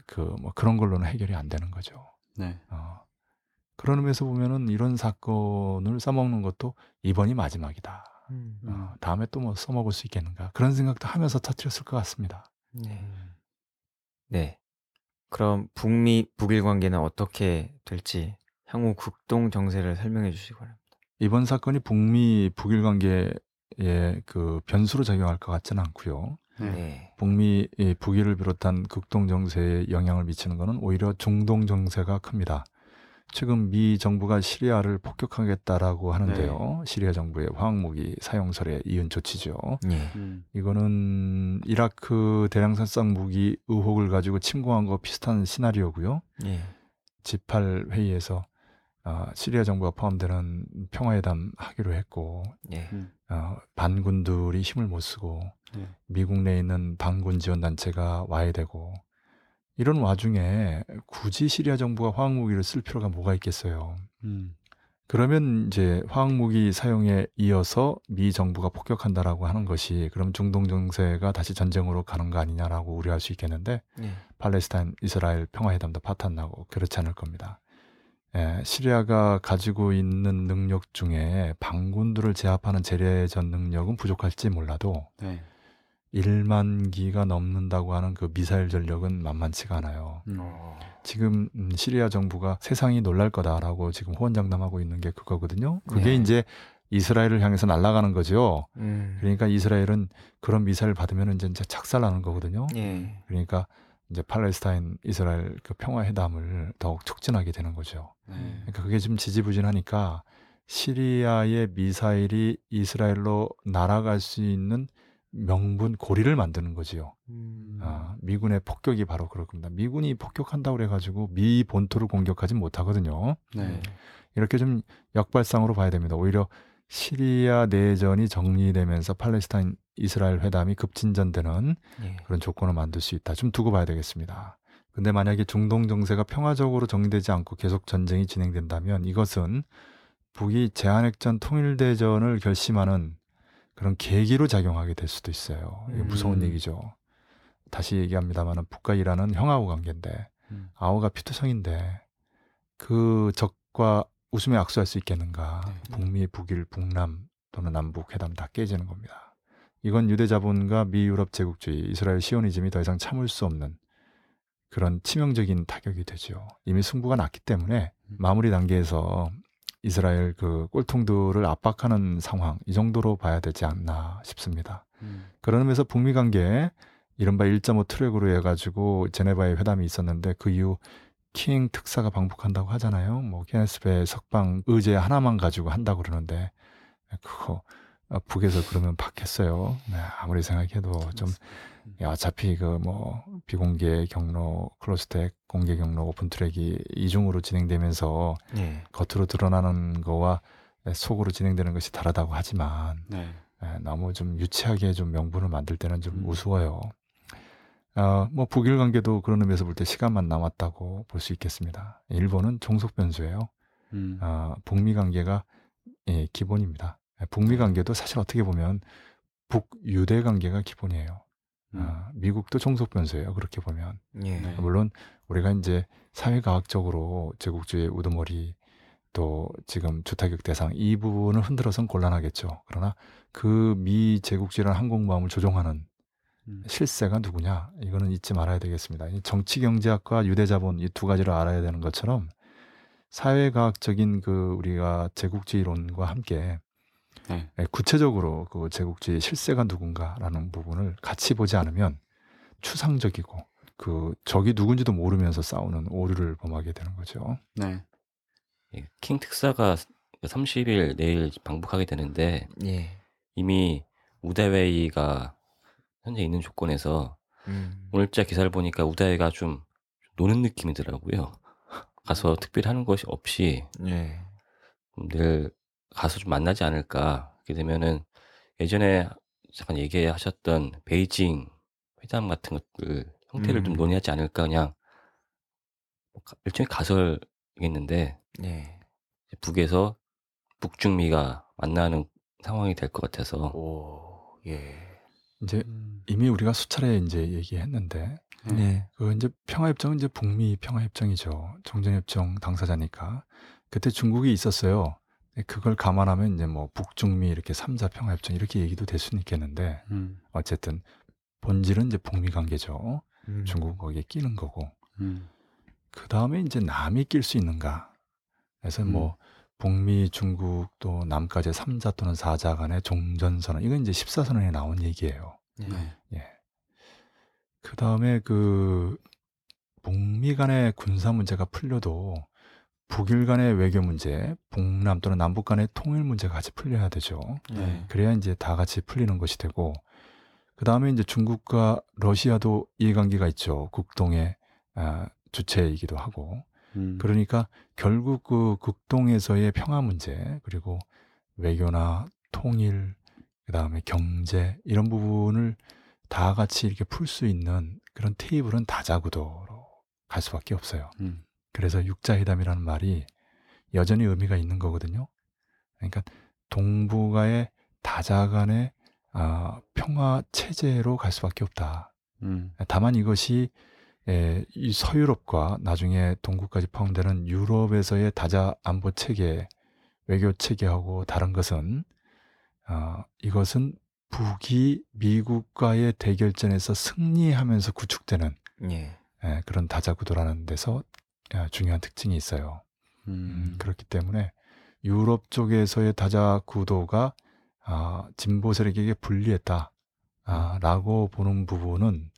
그뭐 그런 걸로는 해결이 안 되는 거죠. 네. 어. 그런 의미에서 보면은 이런 사건을 써먹는 것도 이번이 마지막이다. 음. 어, 다음에 또 뭐 써먹을 수 있겠는가 그런 생각도 하면서 터뜨렸을 것 같습니다. 네. 네. 그럼 북미 북일 관계는 어떻게 될지 향후 국동 정세를 설명해 주시기 바랍니다. 이번 사건이 북미 북일 관계에 그 변수로 작용할 것 같지는 않고요. 네. 네. 북미 이 북일을 비롯한 극동 정세에 영향을 미치는 것은 오히려 중동 정세가 큽니다. 최근 미 정부가 시리아를 폭격하겠다라고 하는데요. 시리아 정부의 화학무기 사용설에 이은 조치죠. 예. 음. 이거는 이라크 대량살상 무기 의혹을 가지고 침공한 거 비슷한 시나리오고요. 예. G8 회의에서 어, 시리아 정부가 포함되는 평화회담 하기로 했고 예. 음. 어, 반군들이 힘을 못 쓰고 네. 미국 내에 있는 반군 지원 단체가 와야 되고 이런 와중에 굳이 시리아 정부가 화학무기를 쓸 필요가 뭐가 있겠어요. 음. 그러면 이제 화학무기 사용에 이어서 미 정부가 폭격한다라고 하는 것이 그럼 중동 정세가 다시 전쟁으로 가는 거 아니냐라고 우려할 수 있겠는데 예. 팔레스타인 이스라엘 평화회담도 파탄나고 그렇지 않을 겁니다. 예, 시리아가 가지고 있는 능력 중에 반군들을 제압하는 재래전 능력은 부족할지 몰라도 네. 1만 기가 넘는다고 하는 그 미사일 전력은 만만치가 않아요. 음. 어. 지금 음, 시리아 정부가 세상이 놀랄 거다라고 지금 호언장담하고 있는 게 그거거든요. 그게 네. 이제 이스라엘을 향해서 날아가는 거죠. 음. 그러니까 이스라엘은 그런 미사일 받으면 이제 착살나는 거거든요. 예. 그러니까 이제 팔레스타인 이스라엘 그 평화 회담을 더욱 촉진하게 되는 거죠. 네. 그러니까 그게 지금 지지부진하니까 시리아의 미사일이 이스라엘로 날아갈 수 있는 명분 고리를 만드는 거지요. 음. 아, 미군의 폭격이 바로 그럴 겁니다. 미군이 폭격한다고 그래가지고 미 본토를 공격하지 못하거든요. 네. 이렇게 좀 역발상으로 봐야 됩니다. 오히려 시리아 내전이 정리되면서 팔레스타인 이스라엘 회담이 급진전되는 예. 그런 조건을 만들 수 있다. 좀 두고 봐야 되겠습니다. 근데 만약에 중동 정세가 평화적으로 정리되지 않고 계속 전쟁이 진행된다면 이것은 북이 제한핵전 통일대전을 결심하는 그런 계기로 작용하게 될 수도 있어요. 이게 무서운 음. 얘기죠. 다시 얘기합니다만은 북과 이란은 형하고 관계인데 음. 아우가 피투성인데 그 적과 웃음에 악수할 수 있겠는가? 네. 북미, 북일, 북남 또는 남북 회담 다 깨지는 겁니다. 이건 유대 자본과 미 유럽 제국주의, 이스라엘 시오니즘이 더 이상 참을 수 없는 그런 치명적인 타격이 되죠. 이미 승부가 났기 때문에 음. 마무리 단계에서 이스라엘 그 꼴통들을 압박하는 상황 이 정도로 봐야 되지 않나 싶습니다. 음. 그런 의미에서 북미 관계 이른바 1.5 트랙으로 해가지고 제네바에 회담이 있었는데 그 이후 킹 특사가 방북한다고 하잖아요. 뭐 케네스 배 석방 의제 하나만 가지고 한다고 그러는데 그거 어, 북에서 그러면 받겠어요. 네, 아무리 생각해도 좀 야, 어차피 그 뭐 비공개 경로, closed track, 공개 경로, open track이 이중으로 진행되면서 예. 겉으로 드러나는 거와 속으로 진행되는 것이 다르다고 하지만 네. 예, 너무 좀 유치하게 좀 명분을 만들 때는 좀 음. 우스워요. 어, 뭐 북일 관계도 그런 의미에서 볼 때 시간만 남았다고 볼 수 있겠습니다. 일본은 종속 변수예요. 음. 어, 북미 관계가 예, 기본입니다. 예, 북미 관계도 사실 어떻게 보면 북유대 관계가 기본이에요. 음. 어, 미국도 종속 변수예요. 그렇게 보면 예. 네. 물론 우리가 이제 사회과학적으로 제국주의 우두머리 또 지금 주타격 대상 이 부분을 흔들어선 곤란하겠죠. 그러나 그 미 제국주의라는 항공모함을 조종하는 음. 실세가 누구냐 이거는 잊지 말아야 되겠습니다. 이 정치 경제학과 유대자본 이 두 가지를 알아야 되는 것처럼 사회과학적인 그 우리가 제국주의론과 함께 네. 예, 구체적으로 그 제국주의 실세가 누군가라는 부분을 같이 보지 않으면 추상적이고 그 적이 누군지도 모르면서 싸우는 오류를 범하게 되는 거죠. 네. 예, 킹 특사가 30일 내일 방북하게 되는데 예. 이미 우대웨이가 현재 있는 조건에서 음. 오늘자 기사를 보니까 우다이가 좀 노는 느낌이더라고요. [LAUGHS] 가서 특별히 하는 것이 없이 예. 늘 가서 좀 만나지 않을까. 그렇게 되면은 예전에 잠깐 얘기하셨던 베이징 회담 같은 것들 형태를 좀 음. 논의하지 않을까 그냥 뭐 가- 일종의 가설이겠는데 예. 북에서 북중미가 만나는 상황이 될 것 같아서 오. 예. 이제 음. 이미 우리가 수차례 이제 얘기했는데 네. 그 이제 평화협정은 이제 북미 평화협정이죠. 정전협정 당사자니까 그때 중국이 있었어요. 근데 그걸 감안하면 이제 뭐 북중미 이렇게 3자 평화협정 이렇게 얘기도 될 수는 있겠는데 음. 어쨌든 본질은 이제 북미 관계죠. 음. 중국은 거기에 끼는 거고 음. 그 다음에 이제 남이 낄 수 있는가? 그래서 뭐 북미, 중국 또 남까지 3자 또는 4자 간의 종전선언 이건 이제 14선언에 나온 얘기예요. 예. 네. 예. 그 다음에 그 북미 간의 군사 문제가 풀려도 북일 간의 외교 문제, 북남 또는 남북 간의 통일 문제가 같이 풀려야 되죠. 네. 그래야 이제 다 같이 풀리는 것이 되고 그 다음에 이제 중국과 러시아도 이해관계가 있죠. 극동의 아, 주체이기도 하고 음. 그러니까 결국 그 극동에서의 평화 문제 그리고 외교나 통일 그 다음에 경제 이런 부분을 다 같이 이렇게 풀 수 있는 그런 테이블은 다자구도로 갈 수밖에 없어요. 음. 그래서 육자회담이라는 말이 여전히 의미가 있는 거거든요. 그러니까 동북아의 다자 간의 아, 평화 체제로 갈 수밖에 없다. 음. 다만 이것이 에, 이 서유럽과 나중에 동구까지 포함되는 유럽에서의 다자 안보 체계, 외교 체계하고 다른 것은 어, 이것은 북이 미국과의 대결전에서 승리하면서 구축되는 예. 에, 그런 다자 구도라는 데서 아, 중요한 특징이 있어요. 음, 음. 그렇기 때문에 유럽 쪽에서의 다자 구도가 아, 진보 세력에게 불리했다. 아, 라고 보는 부분은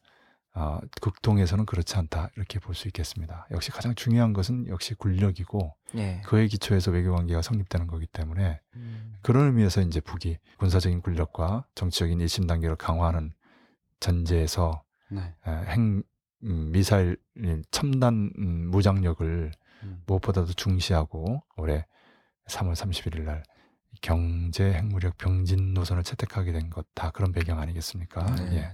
아, 극동에서는 그렇지 않다. 이렇게 볼 수 있겠습니다. 역시 가장 중요한 것은 역시 군력이고 예. 그에 기초해서 외교 관계가 성립되는 거기 때문에 음. 그런 의미에서 이제 북이 군사적인 군력과 정치적인 일심 단계를 강화하는 전제에서 네. 에, 핵 음, 미사일 음, 첨단 음, 무장력을 음. 무엇보다도 중시하고 올해 3월 31일 날 경제 핵무력 병진 노선을 채택하게 된 것 다 그런 배경 아니겠습니까? 네. 예.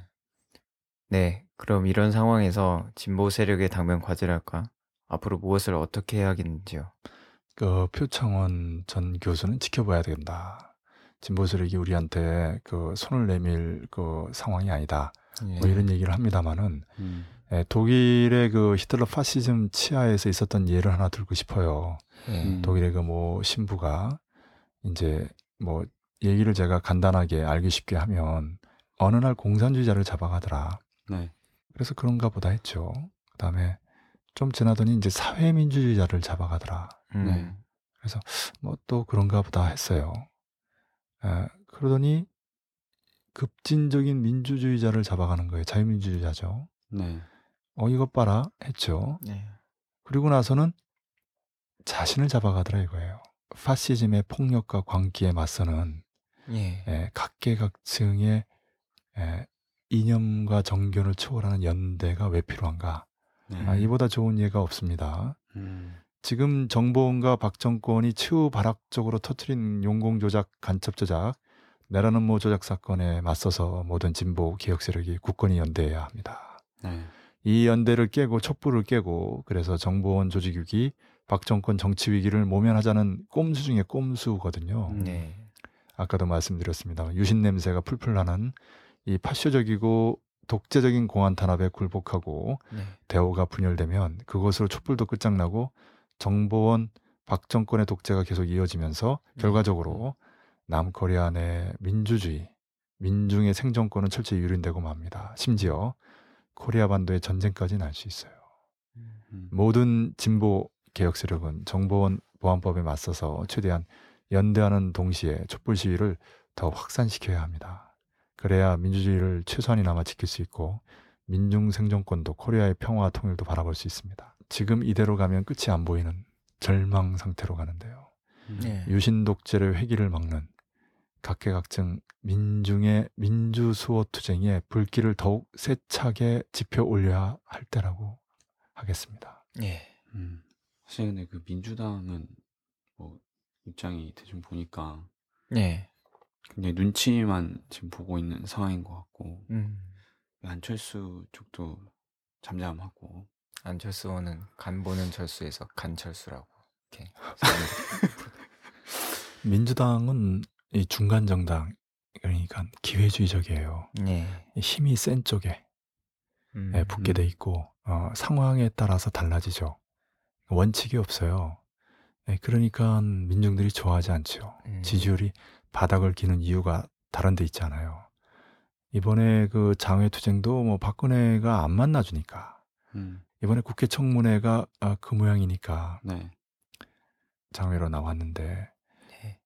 네. 그럼 이런 상황에서 진보 세력의 당면 과제랄까? 앞으로 무엇을 어떻게 해야겠는지요? 그 표창원 전 교수는 지켜봐야 된다. 진보 세력이 우리한테 그 손을 내밀 그 상황이 아니다. 예. 뭐 이런 얘기를 합니다만은 음. 예, 독일의 그 히틀러 파시즘 치하에서 있었던 예를 하나 들고 싶어요. 예. 음. 독일의 그 뭐 신부가 이제 뭐 얘기를 제가 간단하게 알기 쉽게 하면 어느 날 공산주의자를 잡아가더라. 네. 그래서 그런가 보다 했죠. 그다음에 좀 지나더니 이제 사회민주주의자를 잡아가더라. 음. 네. 뭐또 그런가 보다 했어요. 에, 그러더니 급진적인 민주주의자를 잡아가는 거예요. 자유민주주의자죠. 네. 어 이것 봐라 했죠. 네. 그리고 나서는 자신을 잡아가더라 이거예요. 파시즘의 폭력과 광기에 맞서는 예. 에, 각계각층의 에, 이념과 정견을 초월하는 연대가 왜 필요한가? 네. 아, 이보다 좋은 예가 없습니다. 음. 지금 정보원과 박정권이 최후 발악적으로 터트린 용공 조작, 간첩 조작, 내라는 모 조작 사건에 맞서서 모든 진보 개혁 세력이 굳건히 연대해야 합니다. 네. 이 연대를 깨고 촛불을 깨고 그래서 정보원 조직위기, 박정권 정치 위기를 모면하자는 꼼수 중에 꼼수거든요. 음. 네. 아까도 말씀드렸습니다. 유신 냄새가 풀풀 나는 이 파쇼적이고 독재적인 공안 탄압에 굴복하고 네. 대오가 분열되면 그것으로 촛불도 끝장나고 정보원 박정권의 독재가 계속 이어지면서 네. 결과적으로 남코리아 내 민주주의, 민중의 생존권은 철저히 유린되고 맙니다. 심지어 코리아 반도의 전쟁까지 날 수 있어요. 음. 모든 진보 개혁 세력은 정보원 보안법에 맞서서 최대한 연대하는 동시에 촛불 시위를 더 확산시켜야 합니다. 그래야 민주주의를 최소한이나마 지킬 수 있고 민중 생존권도 코리아의 평화와 통일도 바라볼 수 있습니다. 지금 이대로 가면 끝이 안 보이는 절망 상태로 가는데요. 음. 네. 유신 독재로 회귀를 막는 각계각층 민중의 민주수호 투쟁에 불길을 더욱 세차게 지펴 올려야 할 때라고 하겠습니다. 예. 음. 사실 근데 그 민주당은 뭐 입장이 대충 보니까 예. 굉장히 눈치만 지금 보고 있는 상황인 것 같고 음. 안철수 쪽도 잠잠하고 안철수 의원은 간 보는 철수에서 간철수라고 이렇게 [LAUGHS] [LAUGHS] 민주당은 이 중간 정당 그러니까 기회주의적이에요. 예. 이 힘이 센 쪽에 음. 예, 붙게 돼 있고 어, 상황에 따라서 달라지죠. 원칙이 없어요. 예, 그러니까 민중들이 좋아하지 않죠. 음. 지지율이 바닥을 기는 이유가 다른 데 있잖아요. 이번에 그 장외 투쟁도 뭐 박근혜가 안 만나주니까 음. 이번에 국회 청문회가 아, 그 모양이니까 네. 장외로 나왔는데 네.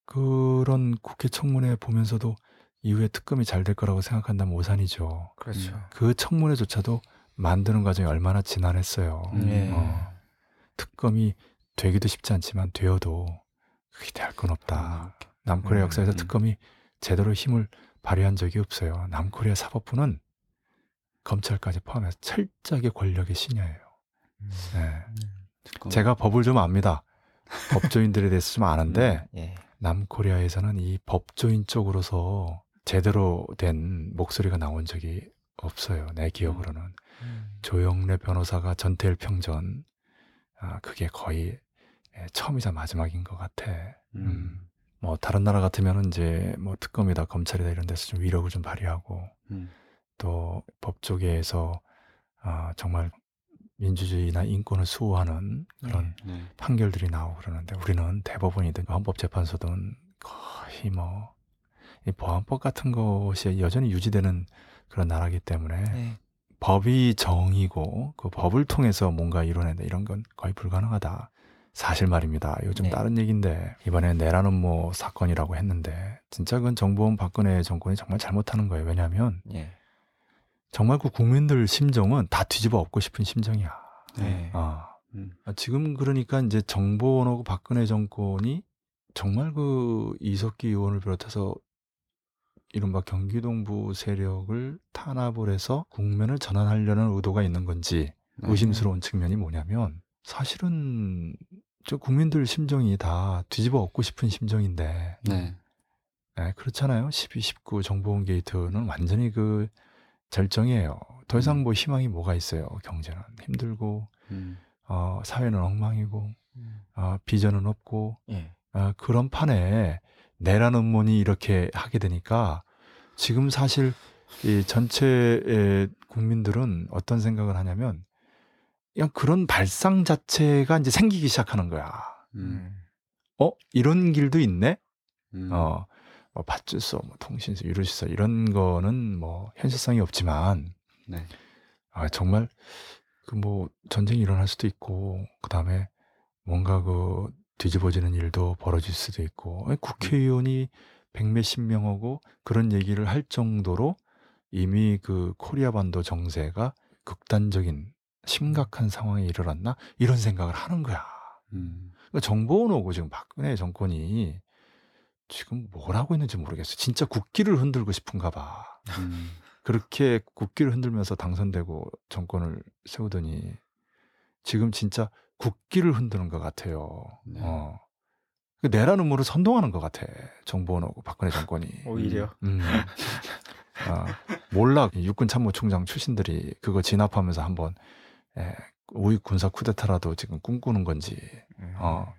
그런 국회 청문회 보면서도 이후에 특검이 잘 될 거라고 생각한다면 오산이죠. 그렇죠. 음. 그 청문회조차도 만드는 과정이 얼마나 지난했어요. 음. 예. 어, 특검이 되기도 쉽지 않지만 되어도 기대할 건 없다. 남코리아 음, 역사에서 음. 특검이 제대로 힘을 발휘한 적이 없어요. 남코리아 사법부는 검찰까지 포함해서 철저하게 권력의 신여예요. 음. 네. 제가 법을 좀 압니다. 법조인들에 대해서 좀 아는데 예. 남코리아에서는 이 법조인 쪽으로서 제대로 된 목소리가 나온 적이 없어요. 내 기억으로는. 음. 조영래 변호사가 전태일 평전 아, 그게 거의 예, 처음이자 마지막인 것 같아. 음. 음. 뭐 다른 나라 같으면은 이제 뭐 특검이다 검찰이다 이런 데서 좀 위력을 좀 발휘하고 음. 또 법조계에서 아, 정말 민주주의나 인권을 수호하는 그런 네. 판결들이 나오고 그러는데 우리는 대법원이든 헌법재판소든 거의 뭐 이 보안법 같은 것이 여전히 유지되는 그런 나라기 때문에 네. 법이 정이고 그 법을 통해서 뭔가 이뤄낸다 이런 건 거의 불가능하다. 사실 말입니다. 요즘 네. 다른 얘기인데 이번에 내라는 뭐 사건이라고 했는데 진짜 그건 정보원 박근혜 정권이 정말 잘못하는 거예요. 왜냐하면 예. 정말 그 국민들 심정은 다 뒤집어 엎고 싶은 심정이야. 네. 아, 음. 아, 지금 그러니까 이제 정보원하고 박근혜 정권이 정말 그 이석기 의원을 비롯해서 이른바 경기동부 세력을 탄압을 해서 국면을 전환하려는 의도가 있는 건지 네. 의심스러운 측면이 뭐냐면 사실은 저 국민들 심정이 다 뒤집어 엎고 싶은 심정인데 네. 네, 그렇잖아요. 12, 19 정보원 게이트는 완전히 그 절정이에요. 더 이상 뭐 희망이 뭐가 있어요. 경제는 힘들고 음. 어, 사회는 엉망이고 음. 어, 비전은 없고 예. 어, 그런 판에 내란 음모니 이렇게 하게 되니까 지금 사실 이 전체의 국민들은 어떤 생각을 하냐면 그냥 그런 발상 자체가 이제 생기기 시작하는 거야. 음. 음. 어 이런 길도 있네. 음. 어, 뭐 밧줄서, 뭐 통신서, 유류시서 이런 거는 뭐 현실성이 없지만 네. 아 정말 그 뭐 전쟁이 일어날 수도 있고 그 다음에 뭔가 그 뒤집어지는 일도 벌어질 수도 있고 아니, 국회의원이 백몇십 명하고 그런 얘기를 할 정도로 이미 그 코리아 반도 정세가 극단적인 심각한 상황에 이르렀나 이런 생각을 하는 거야. 음. 그러니까 정보원 오고 지금 박근혜 정권이 지금 뭘 하고 있는지 모르겠어. 진짜 국기를 흔들고 싶은가 봐. 음. 그렇게 국기를 흔들면서 당선되고 정권을 세우더니 지금 진짜 국기를 흔드는 것 같아요. 네. 어. 그 내란 음모를 선동하는 것 같아. 정보원하고 박근혜 정권이. [LAUGHS] 오히려 음. 아, 몰라 육군 참모총장 출신들이 그거 진압하면서 한번 예, 우익 군사 쿠데타라도 지금 꿈꾸는 건지 음. 어.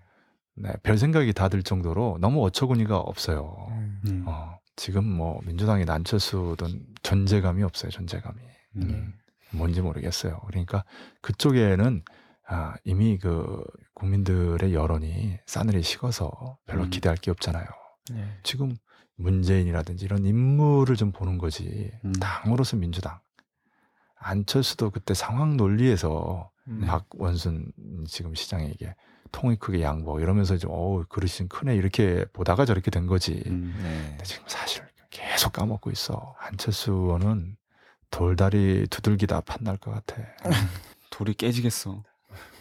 네, 별 생각이 다 들 정도로 너무 어처구니가 없어요. 음. 음. 어, 지금 뭐 민주당이 난철수든 존재감이 없어요. 존재감이 음. 뭔지 모르겠어요. 그러니까 그쪽에는 아, 이미 그 국민들의 여론이 싸늘히 식어서 별로 음. 기대할 게 없잖아요. 네. 지금 문재인이라든지 이런 인물을 좀 보는 거지. 음. 당으로서 민주당. 안철수도 그때 상황 논리에서 음. 박원순 지금 시장에게 통이 크게 양보 이러면서 좀 어우 그릇이 좀 크네 이렇게 보다가 저렇게 된 거지. 음. 네. 근데 지금 사실 계속 까먹고 있어. 안철수 의원은 돌다리 두들기다 판날 것 같아. [LAUGHS] 돌이 깨지겠어.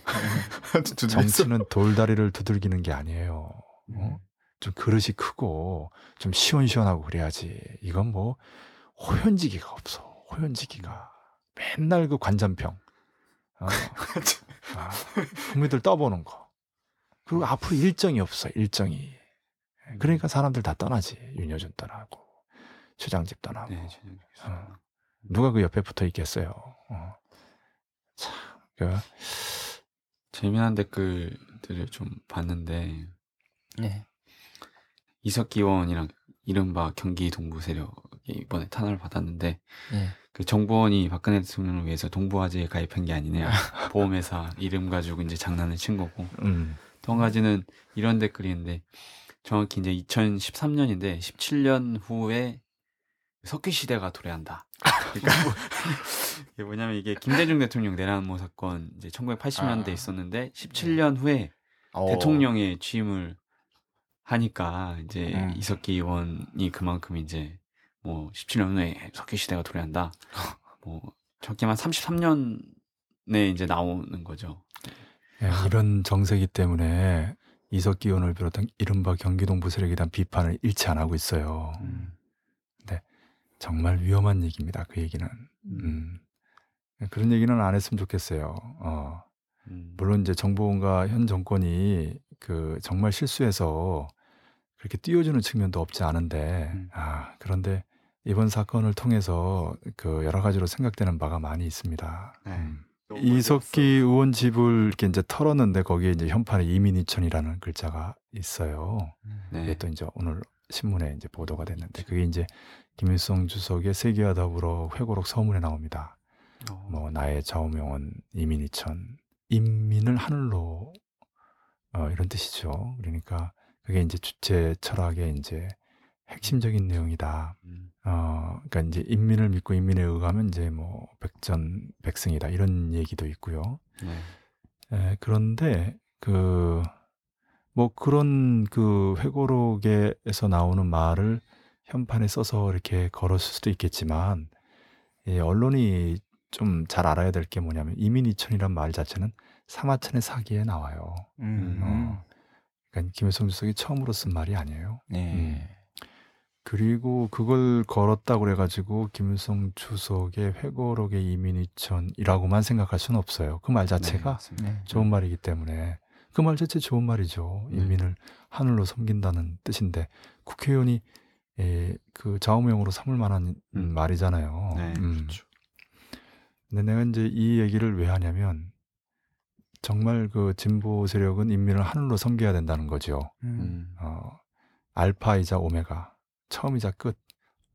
[LAUGHS] 정치는 돌다리를 두들기는 게 아니에요. 어? 좀 그릇이 크고 좀 시원시원하고 그래야지. 이건 뭐 호연지기가 없어. 호연지기가 맨날 그 관전평. 어. [LAUGHS] 아, 국민들 떠보는 거. 그리고 앞으로 일정이 없어. 일정이. 그러니까 사람들 다 떠나지. 윤여준 떠나고 최장집 떠나고. 네. 어. 누가 그 옆에 붙어 있겠어요. 어. 참, 그 재미난 댓글들을 좀 봤는데 네. 이석기 의원이랑 이른바 경기 동부 세력이 이번에 탄원을 받았는데 네. 그 정부원이 박근혜 대통령을 위해서 동부화재에 가입한 게 아니냐 [LAUGHS] 보험회사 이름 가지고 이제 장난을 친 거고 음. 가지는 이런 댓글이 있는데 정확히 이제 2013년인데 17년 후에 석기 시대가 도래한다. 그러니까 뭐, [LAUGHS] 이게 뭐냐면 이게 김대중 대통령 내란모 사건 이제 1980년대 에 아. 있었는데 17년 후에 어. 대통령의 취임을 하니까 이제 음. 이석기 의원이 그만큼 이제 뭐 17년 후에 석기 시대가 도래한다. [LAUGHS] 뭐 적게만 33년에 이제 나오는 거죠. 예, 이런 정세기 때문에 이석기 의원을 비롯한 이른바 경기동부 세력에 대한 비판을 잃지 안 하고 있어요. 음. 정말 위험한 얘기입니다. 그 얘기는. 음. 그런 얘기는 안 했으면 좋겠어요. 어. 음. 물론 이제 정부원과 현 정권이 그 정말 실수해서 그렇게 띄워주는 측면도 없지 않은데, 음. 아, 그런데 이번 사건을 통해서 그 여러 가지로 생각되는 바가 많이 있습니다. 네. 음. 이석기 의원 집을 이렇게 이제 털었는데 거기에 이제 현판에 이민희천이라는 글자가 있어요. 네. 이게 또 이제 오늘 신문에 이제 보도가 됐는데 그게 이제 김일성 주석의 세계와 더불어 회고록 서문에 나옵니다. 어. 뭐 나의 좌우명은 이민희천 인민을 하늘로 어, 이런 뜻이죠. 그러니까 그게 이제 주체 철학의 이제 핵심적인 내용이다. 음. 어, 그러니까 이제 인민을 믿고 인민에 의하면 이제 뭐 백전 백승이다 이런 얘기도 있고요. 네. 에, 그런데 그 뭐 그런 그 회고록에서 나오는 말을 현판에 써서 이렇게 걸었을 수도 있겠지만 이 언론이 좀 잘 알아야 될 게 뭐냐면 이민이천이란 말 자체는 사마천의 사기에 나와요. 음. 어. 그러니까 김일성 주석이 처음으로 쓴 말이 아니에요. 네. 그리고 그걸 걸었다고 그래가지고 김일성 주석의 회고록의 이민이천이라고만 생각할 수는 없어요. 그말 네, 자체가 맞습니다. 네. 좋은 말이기 때문에 그 말 자체 좋은 말이죠. 네. 인민을 하늘로 섬긴다는 뜻인데 국회의원이 에, 그 좌우명으로 삼을 만한 음. 말이잖아요. 네, 음. 그렇죠. 근데 내가 이제 이 얘기를 왜 하냐면 정말 그 진보 세력은 인민을 하늘로 섬겨야 된다는 거죠. 음. 음. 어, 알파이자 오메가, 처음이자 끝.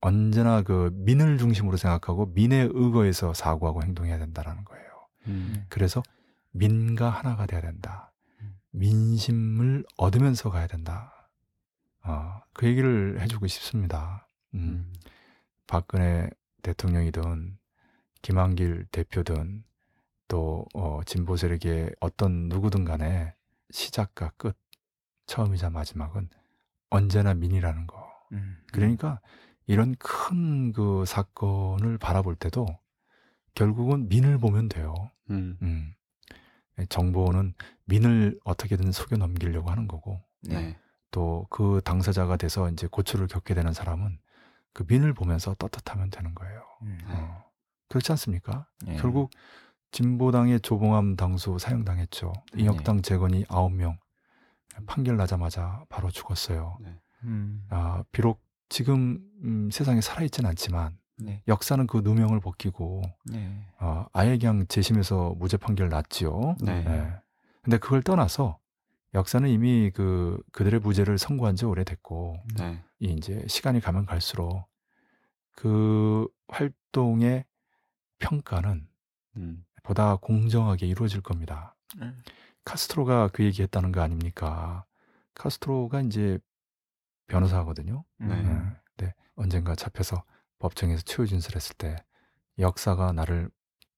언제나 그 민을 중심으로 생각하고 민에 의거해서 사고하고 행동해야 된다는 거예요. 음. 그래서 민과 하나가 돼야 된다. 음. 민심을 얻으면서 가야 된다. 어, 그 얘기를 해주고 싶습니다. 음, 음. 박근혜 대통령이든 김한길 대표든 또 어, 진보 세력의 어떤 누구든 간에 시작과 끝, 처음이자 마지막은 언제나 민이라는 거. 음. 그러니까 이런 큰 그 사건을 바라볼 때도 결국은 민을 보면 돼요. 음. 음. 정보는 민을 어떻게든 속여 넘기려고 하는 거고 네. 또그 당사자가 돼서 이제 고초를 겪게 되는 사람은 그 민을 보면서 떳떳하면 되는 거예요. 음. 어. 그렇지 않습니까? 네. 결국 진보당의 조봉암 당수 사형당했죠. 네. 인혁당 재건이 9명 판결 나자마자 바로 죽었어요. 네. 음. 아, 비록 지금 음, 세상에 살아있진 않지만 네. 역사는 그 누명을 벗기고 네. 어, 아예 그냥 재심에서 무죄 판결 났지요. 네. 예. 근데 그걸 떠나서 역사는 이미 그 그들의 무죄를 선고한 지 오래됐고 네. 이 이제 시간이 가면 갈수록 그 활동의 평가는 음. 보다 공정하게 이루어질 겁니다. 음. 카스트로가 그 얘기했다는 거 아닙니까? 카스트로가 이제 변호사거든요. 네. 예. 근데 언젠가 잡혀서 법정에서 최후 진술했을 때 역사가 나를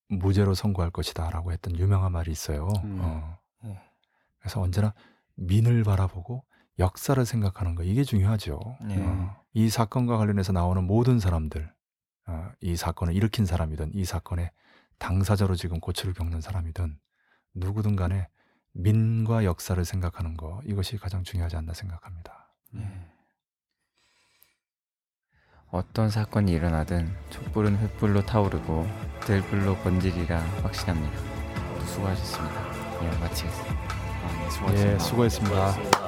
무죄로 선고할 것이다라고 했던 유명한 말이 있어요. 음. 어. 네. 그래서 언제나 민을 바라보고 역사를 생각하는 거 이게 중요하죠. 네. 어. 이 사건과 관련해서 나오는 모든 사람들, 어, 이 사건을 일으킨 사람이든 이 사건의 당사자로 지금 고초를 겪는 사람이든 누구든 간에 민과 역사를 생각하는 거 이것이 가장 중요하지 않나 생각합니다. 네. 어떤 사건이 일어나든 촛불은 횃불로 타오르고 들불로 번지리라 확신합니다. 모두 수고하셨습니다. 예, 마치겠습니다. 아, 네, 수고하셨습니다. 예, 수고했습니다.